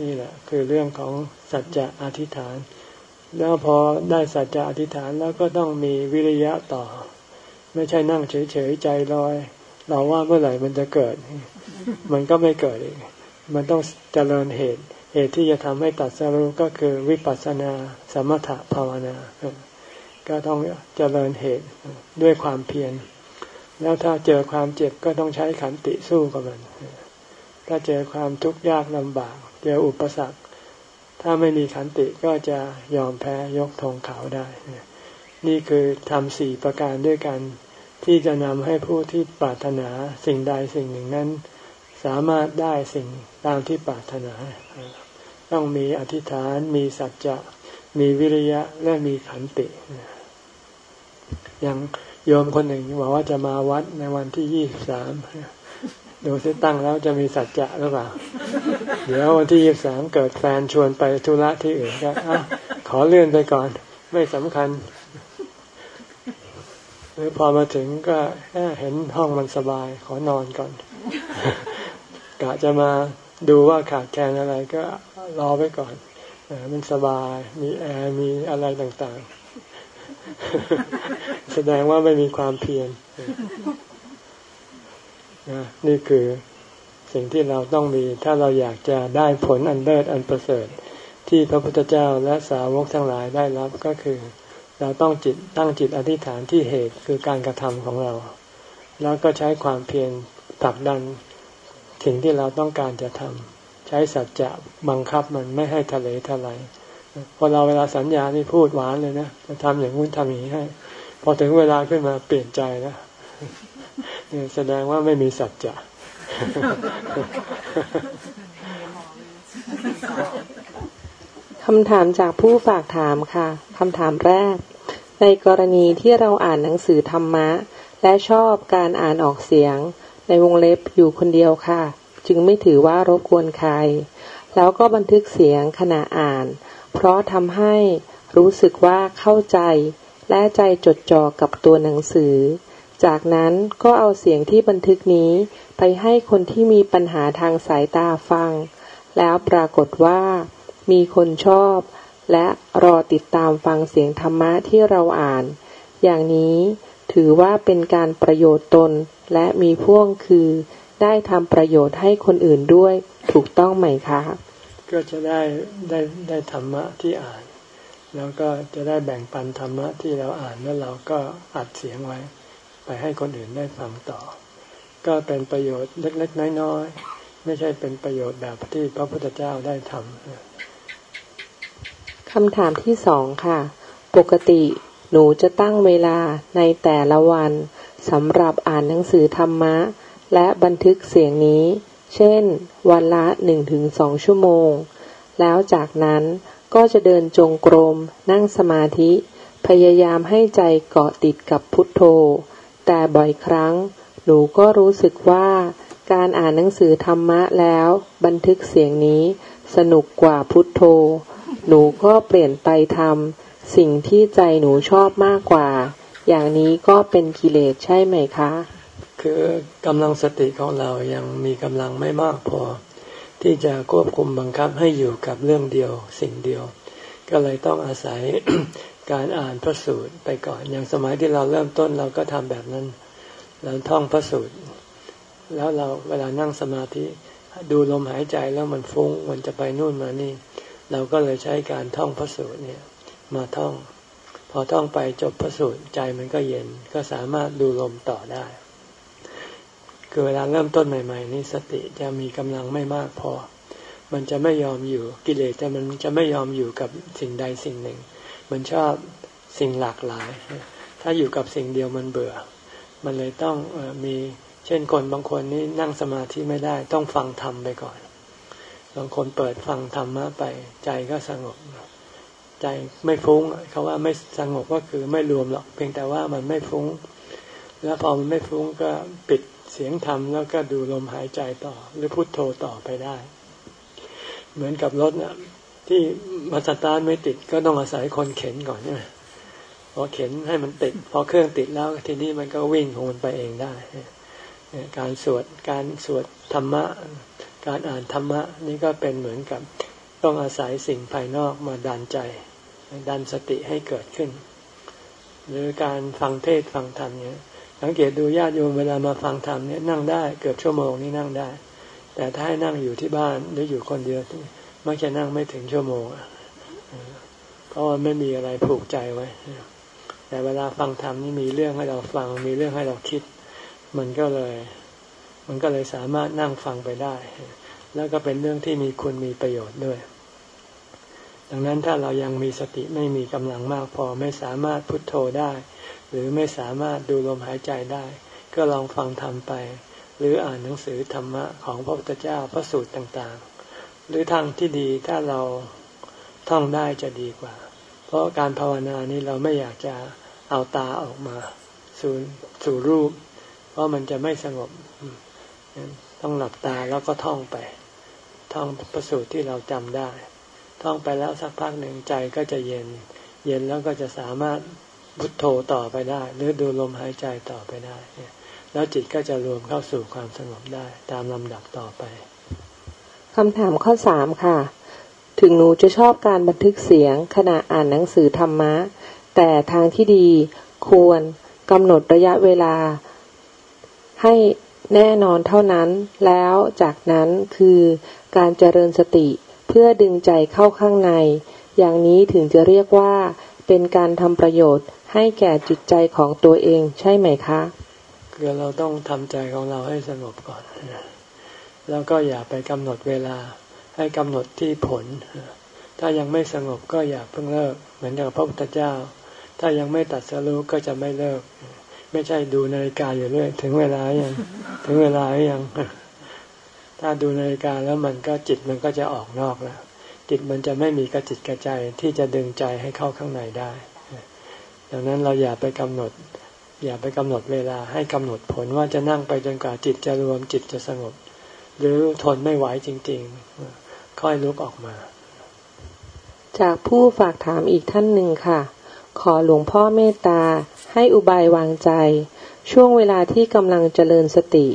นี่แหละ คือเรื่องของสัจจะอธิษฐาน แล้วพอได้สัจจะอธิษฐานแล้วก็ต้องมีวิริยะต่อ ไม่ใช่นั่งเฉยๆใจลอย เราว่าเมื่อไหร่มันจะเกิด มันก็ไม่เกิดเอง มันต้องเจริญเหตุ เหตุที่จะทำให้ตัดสรู้ก็คือวิปัสสนาสมถะภาวนา ก็ต้องเจริญเหตุด้วยความเพียร แล้วถ้าเจอความเจ็บก็ต้องใช้ขันติสู้กับมัน ถ้าเจอความทุกข์ยากลำบาก เจออุปสรรค ถ้าไม่มีขันติก็จะยอมแพ้ยกธงขาวได้ นี่คือทำสี่ประการด้วยกันที่จะนำให้ผู้ที่ปรารถนาสิ่งใดสิ่งหนึ่งนั้น สามารถได้สิ่งตามที่ปรารถนา ต้องมีอธิษฐาน มีสัจจะ มีวิริยะ และมีขันติ อย่างโยมคนหนึ่งบอกว่าจะมาวัดในวันที่ยี่สามดูซิตั้งแล้วจะมีสัจจะหรือเปล่า เดี๋ยววันที่ยี่สามเกิดแฟนชวนไปธุระที่อื่นก็ขอเลื่อนไปก่อน ไม่สำคัญหรือพอมาถึงก็เห็นห้องมันสบาย ขอนอนก่อน กะจะมาดูว่าขาดแคลนอะไรก็รอไว้ก่อนมันสบายมีแอร์มีอะไรต่างๆ แสดงว่าไม่มีความเพียรนี่คือสิ่งที่เราต้องมี ถ้าเราอยากจะได้ผลอันเลิศอันประเสริฐ ที่พระพุทธเจ้าและสาวกทั้งหลายได้รับก็คือ เราต้องจิตตั้งจิตอธิษฐานที่เหตุคือการกระทำของเรา แล้วก็ใช้ความเพียรผลักดัน สิ่งที่เราต้องการจะทำใช้สัจจะบังคับมันไม่ให้ทะเลทลายพอเราเวลาสัญญานี่พูดหวานเลยนะจะทำอย่างนู้นทำอย่างนี้ให้พอถึงเวลาขึ้นมาเปลี่ยนใจแล้วนี่แสดงว่าไม่มีสัจจะคำถามจากผู้ฝากถามค่ะคำถามแรก ในกรณีที่เราอ่านหนังสือธรรมะ และชอบการอ่านออกเสียง ในวงเล็บอยู่คนเดียวค่ะ จึงไม่ถือว่ารบกวนใคร แล้วก็บันทึกเสียงขณะอ่าน เพราะทำให้รู้สึกว่าเข้าใจ และใจจดจ่อกับตัวหนังสือ จากนั้นก็เอาเสียงที่บันทึกนี้ไปให้คนที่มีปัญหาทางสายตาฟัง แล้วปรากฏว่า มีคนชอบ และรอติดตามฟังเสียงธรรมะที่เราอ่าน อย่างนี้ ถือว่าเป็นการประโยชน์ตน และมีพ่วงคือ ได้ทำประโยชน์ให้คนอื่นด้วย ถูกต้องไหมคะ ก็จะได้ได้ได้ธรรมะที่อ่าน แล้วก็จะได้แบ่งปันธรรมะที่เราอ่านแล้วเราก็อัดเสียงไว้ ไปให้คนอื่นได้ฟังต่อ ก็เป็นประโยชน์เล็ก ๆ น้อยๆไม่ใช่เป็นประโยชน์แบบที่พระพุทธเจ้าได้ทำคำถามที่สองค่ะ ปกติ หนูจะตั้งเวลาในแต่ละวันสำหรับอ่านหนังสือธรรมะ และบันทึกเสียงนี้ เช่น วันละหนึ่งถึงสองชั่วโมง แล้วจากนั้นก็จะเดินจงกรม นั่งสมาธิ พยายามให้ใจเกาะติดกับพุทโธ แต่บ่อยครั้ง หนูก็รู้สึกว่า การอ่านหนังสือธรรมะแล้ว บันทึกเสียงนี้ สนุกกว่าพุทโธ หนูก็เปลี่ยนไปทำ สิ่งที่ใจหนูชอบมากกว่า อย่างนี้ก็เป็นกิเลสใช่ไหมคะ คือกำลังสติของเรายังมีกำลังไม่มากพอ ที่จะควบคุมบังคับให้อยู่กับเรื่องเดียว สิ่งเดียว ก็เลยต้องอาศัยการอ่านพระสูตรไปก่อน อย่างสมัยที่เราเริ่มต้นเราก็ทำแบบนั้น เราท่องพระสูตร แล้วเราเวลานั่งสมาธิดูลมหายใจแล้วมันฟุง้ง มันจะไปนู่นมานี่ เราก็เลยใช้การท่องพระสูตรเนี่ย มาท่อง พอท่องไปจบพระสูตรใจมันก็เย็นก็สามารถดูลมต่อได้ คือเวลาเริ่มต้นใหม่ ๆ นี่สติจะมีกำลังไม่มากพอ มันจะไม่ยอมอยู่กิเลสจะมันจะไม่ยอมอยู่กับสิ่งใดสิ่งหนึ่ง มันชอบสิ่งหลากหลาย ถ้าอยู่กับสิ่งเดียวมันเบื่อ มันเลยต้องอมีเช่นคนบางคนนี่นั่งสมาธิไม่ได้ต้องฟังธรรมไปก่อน บางคนเปิดฟังธรรมะไปใจก็สงบ ใจไม่ฟุ้งเขาว่าไม่สงบก็คือไม่รวมหรอก เพียงแต่ว่ามันไม่ฟุ้ง แล้วพอมันไม่ฟุ้งก็ปิดเสียงธรรมแล้วก็ดูลมหายใจต่อ หรือพุโทโธต่อไปได้ เหมือนกับรถนะที่มาสตาร์ทไม่ติดก็ต้องอาศัยคนเข็นก่อนใช่ไหมพอเข็นให้มันติด พอเครื่องติดแล้วทีนี้มันก็วิ่งของมันไปเองได้ การสวดการสวดธรรมะ การอ่านธรรมะ นี่ก็เป็นเหมือนกับ ต้องอาศัยสิ่งภายนอกมาดันใจ ดันสติให้เกิดขึ้น หรือการฟังเทศฟังธรรมเนี่ยสังเกตดูญาติโยมเวลามาฟังธรรมเนี่ยนั่งได้เกือบชั่วโมงนี่นั่งได้ แต่ถ้าให้นั่งอยู่ที่บ้านหรืออยู่คนเดียวมักจะนั่งไม่ถึงชั่วโมงเพราะว่าไม่มีอะไรผูกใจไว้ แต่เวลาฟังธรรมนี่มีเรื่องให้เราฟัง มีเรื่องให้เราคิด มันก็เลย มันก็เลยสามารถนั่งฟังไปได้ แล้วก็เป็นเรื่องที่มีคุณมีประโยชน์ด้วย ดังนั้นถ้าเรายังมีสติไม่มีกำลังมากพอไม่สามารถพุทโธได้ หรือไม่สามารถดูลมหายใจได้ ก็ลองฟังธรรมไป หรืออ่านหนังสือธรรมะของพระพุทธเจ้าพระสูตรต่างๆ หรือทางที่ดีถ้าเราท่องได้จะดีกว่า เพราะการภาวนานี้เราไม่อยากจะเอาตาออกมาสู่สู่รูป เพราะมันจะไม่สงบต้องหลับตาแล้วก็ท่องไป ท่องประสูตรที่เราจำได้ ท่องไปแล้วสักพักหนึ่งใจก็จะเย็น เย็นแล้วก็จะสามารถพุทโธต่อไปได้ หรือดูลมหายใจต่อไปได้ แล้วจิตก็จะรวมเข้าสู่ความสงบได้ตามลำดับต่อไปคำถามข้อสามค่ะ ถึงหนูจะชอบการบันทึกเสียงขณะอ่านหนังสือธรรมะ แต่ทางที่ดีควรกำหนดระยะเวลา ให้แน่นอนเท่านั้น แล้วจากนั้นคือการเจริญสติ เพื่อดึงใจเข้าข้างใน อย่างนี้ถึงจะเรียกว่าเป็นการทำประโยชน์ให้แก่จิตใจของตัวเองใช่ไหมคะคือเราต้องทำใจของเราให้สงบก่อน แล้วก็อย่าไปกำหนดเวลาให้กำหนดที่ผล ถ้ายังไม่สงบก็อย่าเพิ่งเลิก เหมือนกับพระพุทธเจ้า ถ้ายังไม่ตัดสรู้ก็จะไม่เลิก ไม่ใช่ดูนาฬิกาอยู่เรื่อย ถึงเวลายัง ถึงเวลายัง ถ้าดูนาฬิกาแล้วมันก็จิตมันก็จะออกนอกแล้ว จิตมันจะไม่มีกระจิตกระใจที่จะดึงใจให้เข้าข้างในได้ ดังนั้นเราอย่าไปกำหนด อย่าไปกำหนดเวลาให้กำหนดผลว่าจะนั่งไปจนกว่าจิตจะรวมจิตจะสงบ หรือทนไม่ไหวจริง ๆ ค่อยลุกออกมา จากผู้ฝากถามอีกท่านหนึ่งค่ะ ขอหลวงพ่อเมตตาให้อุบายวางใจ ช่วงเวลาที่กำลังเจริญสติ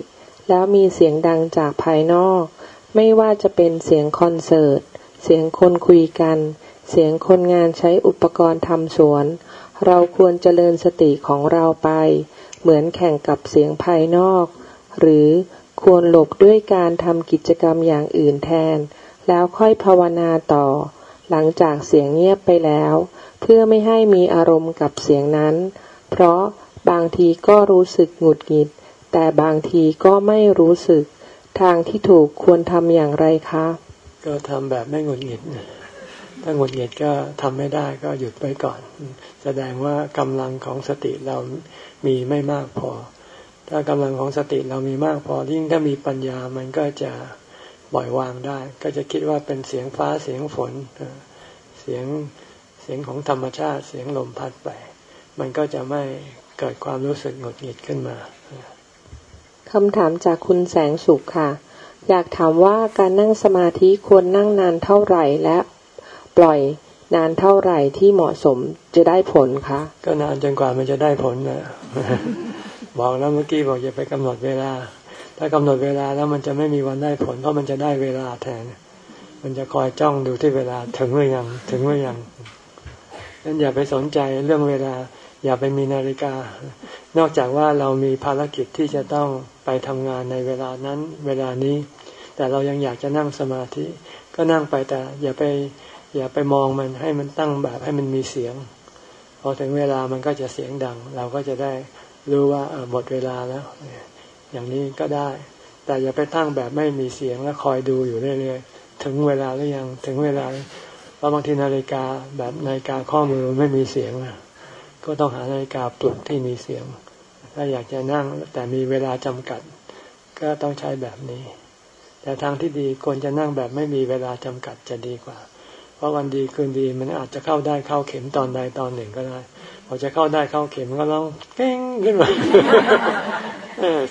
แล้วมีเสียงดังจากภายนอก ไม่ว่าจะเป็นเสียงคอนเสิร์ต เสียงคนคุยกัน เสียงคนงานใช้อุปกรณ์ทำสวน เราควรเจริญสติของเราไป เหมือนแข่งกับเสียงภายนอก หรือควรหลบด้วยการทำกิจกรรมอย่างอื่นแทน แล้วค่อยภาวนาต่อ หลังจากเสียงเงียบไปแล้ว เพื่อไม่ให้มีอารมณ์กับเสียงนั้น เพราะบางทีก็รู้สึกหงุดหงิด แต่บางทีก็ไม่รู้สึก ทางที่ถูกควรทำอย่างไรคะ ก็ทำแบบไม่หงุดหงิดถ้าหงุดหงิดก็ทำไม่ได้ก็หยุดไปก่อน แสดงว่ากำลังของสติเรามีไม่มากพอ ถ้ากำลังของสติเรามีมากพอยิ่งถ้ามีปัญญามันก็จะปล่อยวางได้ ก็จะคิดว่าเป็นเสียงฟ้าเสียงฝนเสียงเสียงของธรรมชาติเสียงลมพัดไป มันก็จะไม่เกิดความรู้สึกหงุดหงิดขึ้นมา คำถามจากคุณแสงสุขค่ะ อยากถามว่าการนั่งสมาธิควรนั่งนานเท่าไหร่และ ปล่อยนานเท่าไหร่ที่เหมาะสมจะได้ผลคะก็นานจนกว่ามันจะได้ผลนะบอกแล้วเมื่อกี้บอกอย่าไปกำหนดเวลา ถ้ากำหนดเวลาแล้วมันจะไม่มีวันได้ผล เพราะมันจะได้เวลาแทน มันจะคอยจ้องดูที่เวลาถึงหรือยังถึงหรือยังนั้นอย่าไปสนใจเรื่องเวลา อย่าไปมีนาฬิกา นอกจากว่าเรามีภารกิจที่จะต้องไปทำงานในเวลานั้นเวลานี้ แต่เรายังอยากจะนั่งสมาธิ ก็นั่งไปแต่ อย่าไปอย่าไปมองมันให้มันตั้งแบบให้มันมีเสียง พอถึงเวลามันก็จะเสียงดัง เราก็จะได้รู้ว่าหมดเวลาแล้ว อย่างนี้ก็ได้ แต่อย่าไปตั้งแบบไม่มีเสียงแล้วคอยดูอยู่เรื่อยๆ ถึงเวลาหรือยังถึงเวลาเพราะบางทีนาฬิกาแบบนาฬิกาข้อมือไม่มีเสียง ก็ต้องหานาฬิกาปลุกที่มีเสียง ถ้าอยากจะนั่งแต่มีเวลาจำกัด ก็ต้องใช้แบบนี้ แต่ทางที่ดีควรจะนั่งแบบไม่มีเวลาจำกัดจะดีกว่า เพราะวันดีคืนดีมันอาจจะเข้าได้เข้าเข็มตอนใดตอนหนึ่งก็ได้พอจะเข้าได้เข้าเข็มก็ร้องเก้งขึ้นมา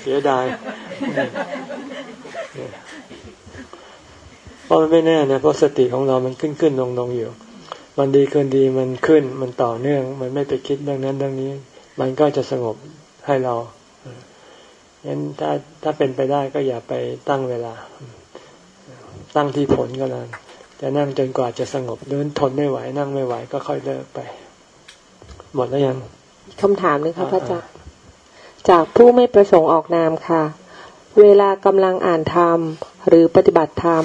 เสียดายเพราะมันไม่แน่นะเพราะสติของเรามันขึ้นขึ้นลงลงอยู่ วันดีคืนดีมันขึ้นมันต่อเนื่อง มันไม่ไปคิดเรื่องนั้นเรื่องนี้ มันก็จะสงบให้เรางั้นถ้าถ้าเป็นไปได้ก็อย่าไปตั้งเวลา ตั้งที่ผลก็แล้วจะนั่งจนกว่าจะสงบเดินทนไม่ไหว นั่งไม่ไหวก็ค่อยเลิกไป หมดแล้วยังคำถามนึงครับพระอาจารย์จากผู้ไม่ประสงค์ออกนามค่ะ เวลากำลังอ่านธรรม หรือปฏิบัติธรรม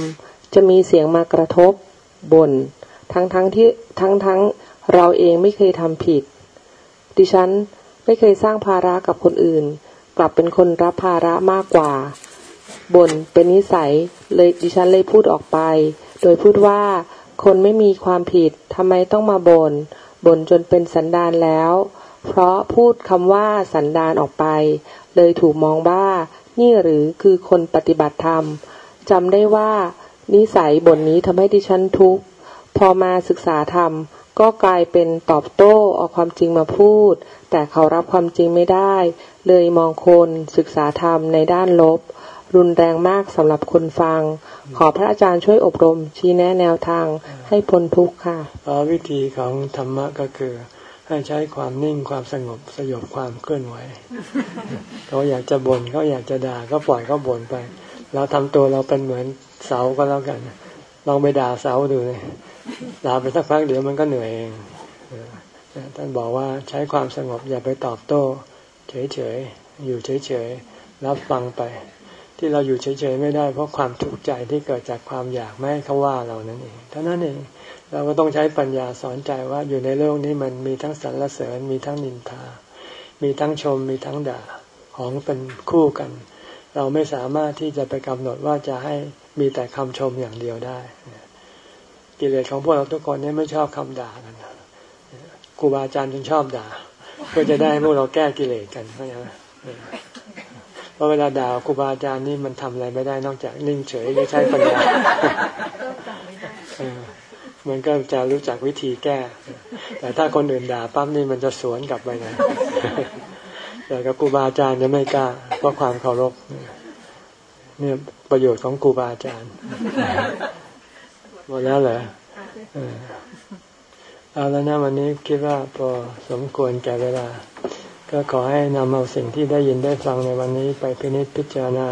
จะมีเสียงมากระทบบน่น ทั้งทั้งที่ทั้งทั้งเราเองไม่เคยทำผิด ดิฉันไม่เคยสร้างภาระกับคนอื่น กลับเป็นคนรับภาระมากกว่าบ่นเป็นนิสัยเลยดิฉันเลยพูดออกไป โดยพูดว่าคนไม่มีความผิดทำไมต้องมาบน่นบ่นจนเป็นสันดานแล้ว เพราะพูดคำว่าสันดานออกไป เลยถูกมองว่า นี่หรือคือคนปฏิบัติธรรมจำได้ว่า นิสัยบ่นนี้ทำให้ดิฉันทุกข์ พอมาศึกษาธรรมก็กลายเป็นตอบโต้เอาความจริงมาพูด แต่เขารับความจริงไม่ได้ เลยมองคนศึกษาธรรมในด้านลบ รุนแรงมากสำหรับคนฟัง ขอพระอาจารย์ช่วยอบรม ชี้แนะแนวทางให้พ้นทุกข์ค่ะวิธีของธรรมะก็คือ ให้ใช้ความนิ่งความสงบสยบความเคลื่อนไหวเขาอยากจะบน่นเขาอยากจะด่าก็ปล่อยเขาบ่นไปเราทำตัวเราเป็นเหมือนเสาก็แล้วกันลองไปด่าเสาดูเลยด่าไปสักพักเดี๋ยวมันก็เหนื่อยเองท่านบอกว่าใช้ความสงบอย่าไปตอบโต้ เฉยๆ อยู่เฉยๆ รับฟังไป ที่เราอยู่เฉยๆ ไม่ได้เพราะความทุกข์ใจที่เกิดจากความอยากไม่ให้เขาว่าเรานั่นเองเท่านั้นเองเราก็ต้องใช้ปัญญาสอนใจว่าอยู่ในโลกนี้มันมีทั้งสรรเสริญมีทั้งนินทา มีทั้งชมมีทั้งด่าของเป็นคู่กัน เราไม่สามารถที่จะไปกำหนดว่าจะให้มีแต่คำชมอย่างเดียวได้ กิเลสของพวกเราทุกคนเนี่ยไม่ชอบคำด่ากันครูบาอาจารย์จึงชอบด่าเพื่อจะได้พวกเราแก้กิเลสกันเข้าใจไหมเพราะเวลาด่าครูบาอาจารย์นี่มันทำอะไรไม่ได้นอกจากนิ่งเฉยไม่ใช้ปัญญามันก็จะรู้จักวิธีแก้ แต่ถ้าคนอื่นด่าปั๊มนี่มันจะสวนกลับไปไงแต่กับครูบาอาจารย์จะไม่กล้าเพราะความเคารพเนี่ยประโยชน์ของครูบาอาจารย์ หมดแล้วเหรอเอาแล้วนะวันนี้คิดว่าพอสมควรแก่เวลา ก็ขอให้นำเอาสิ่งที่ได้ยินได้ฟังในวันนี้ไปพินิจพิจารณา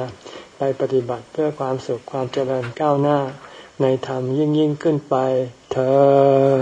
ไปปฏิบัติเพื่อความสุขความเจริญก้าวหน้า ในธรรมยิ่งยิ่งขึ้นไปเธอ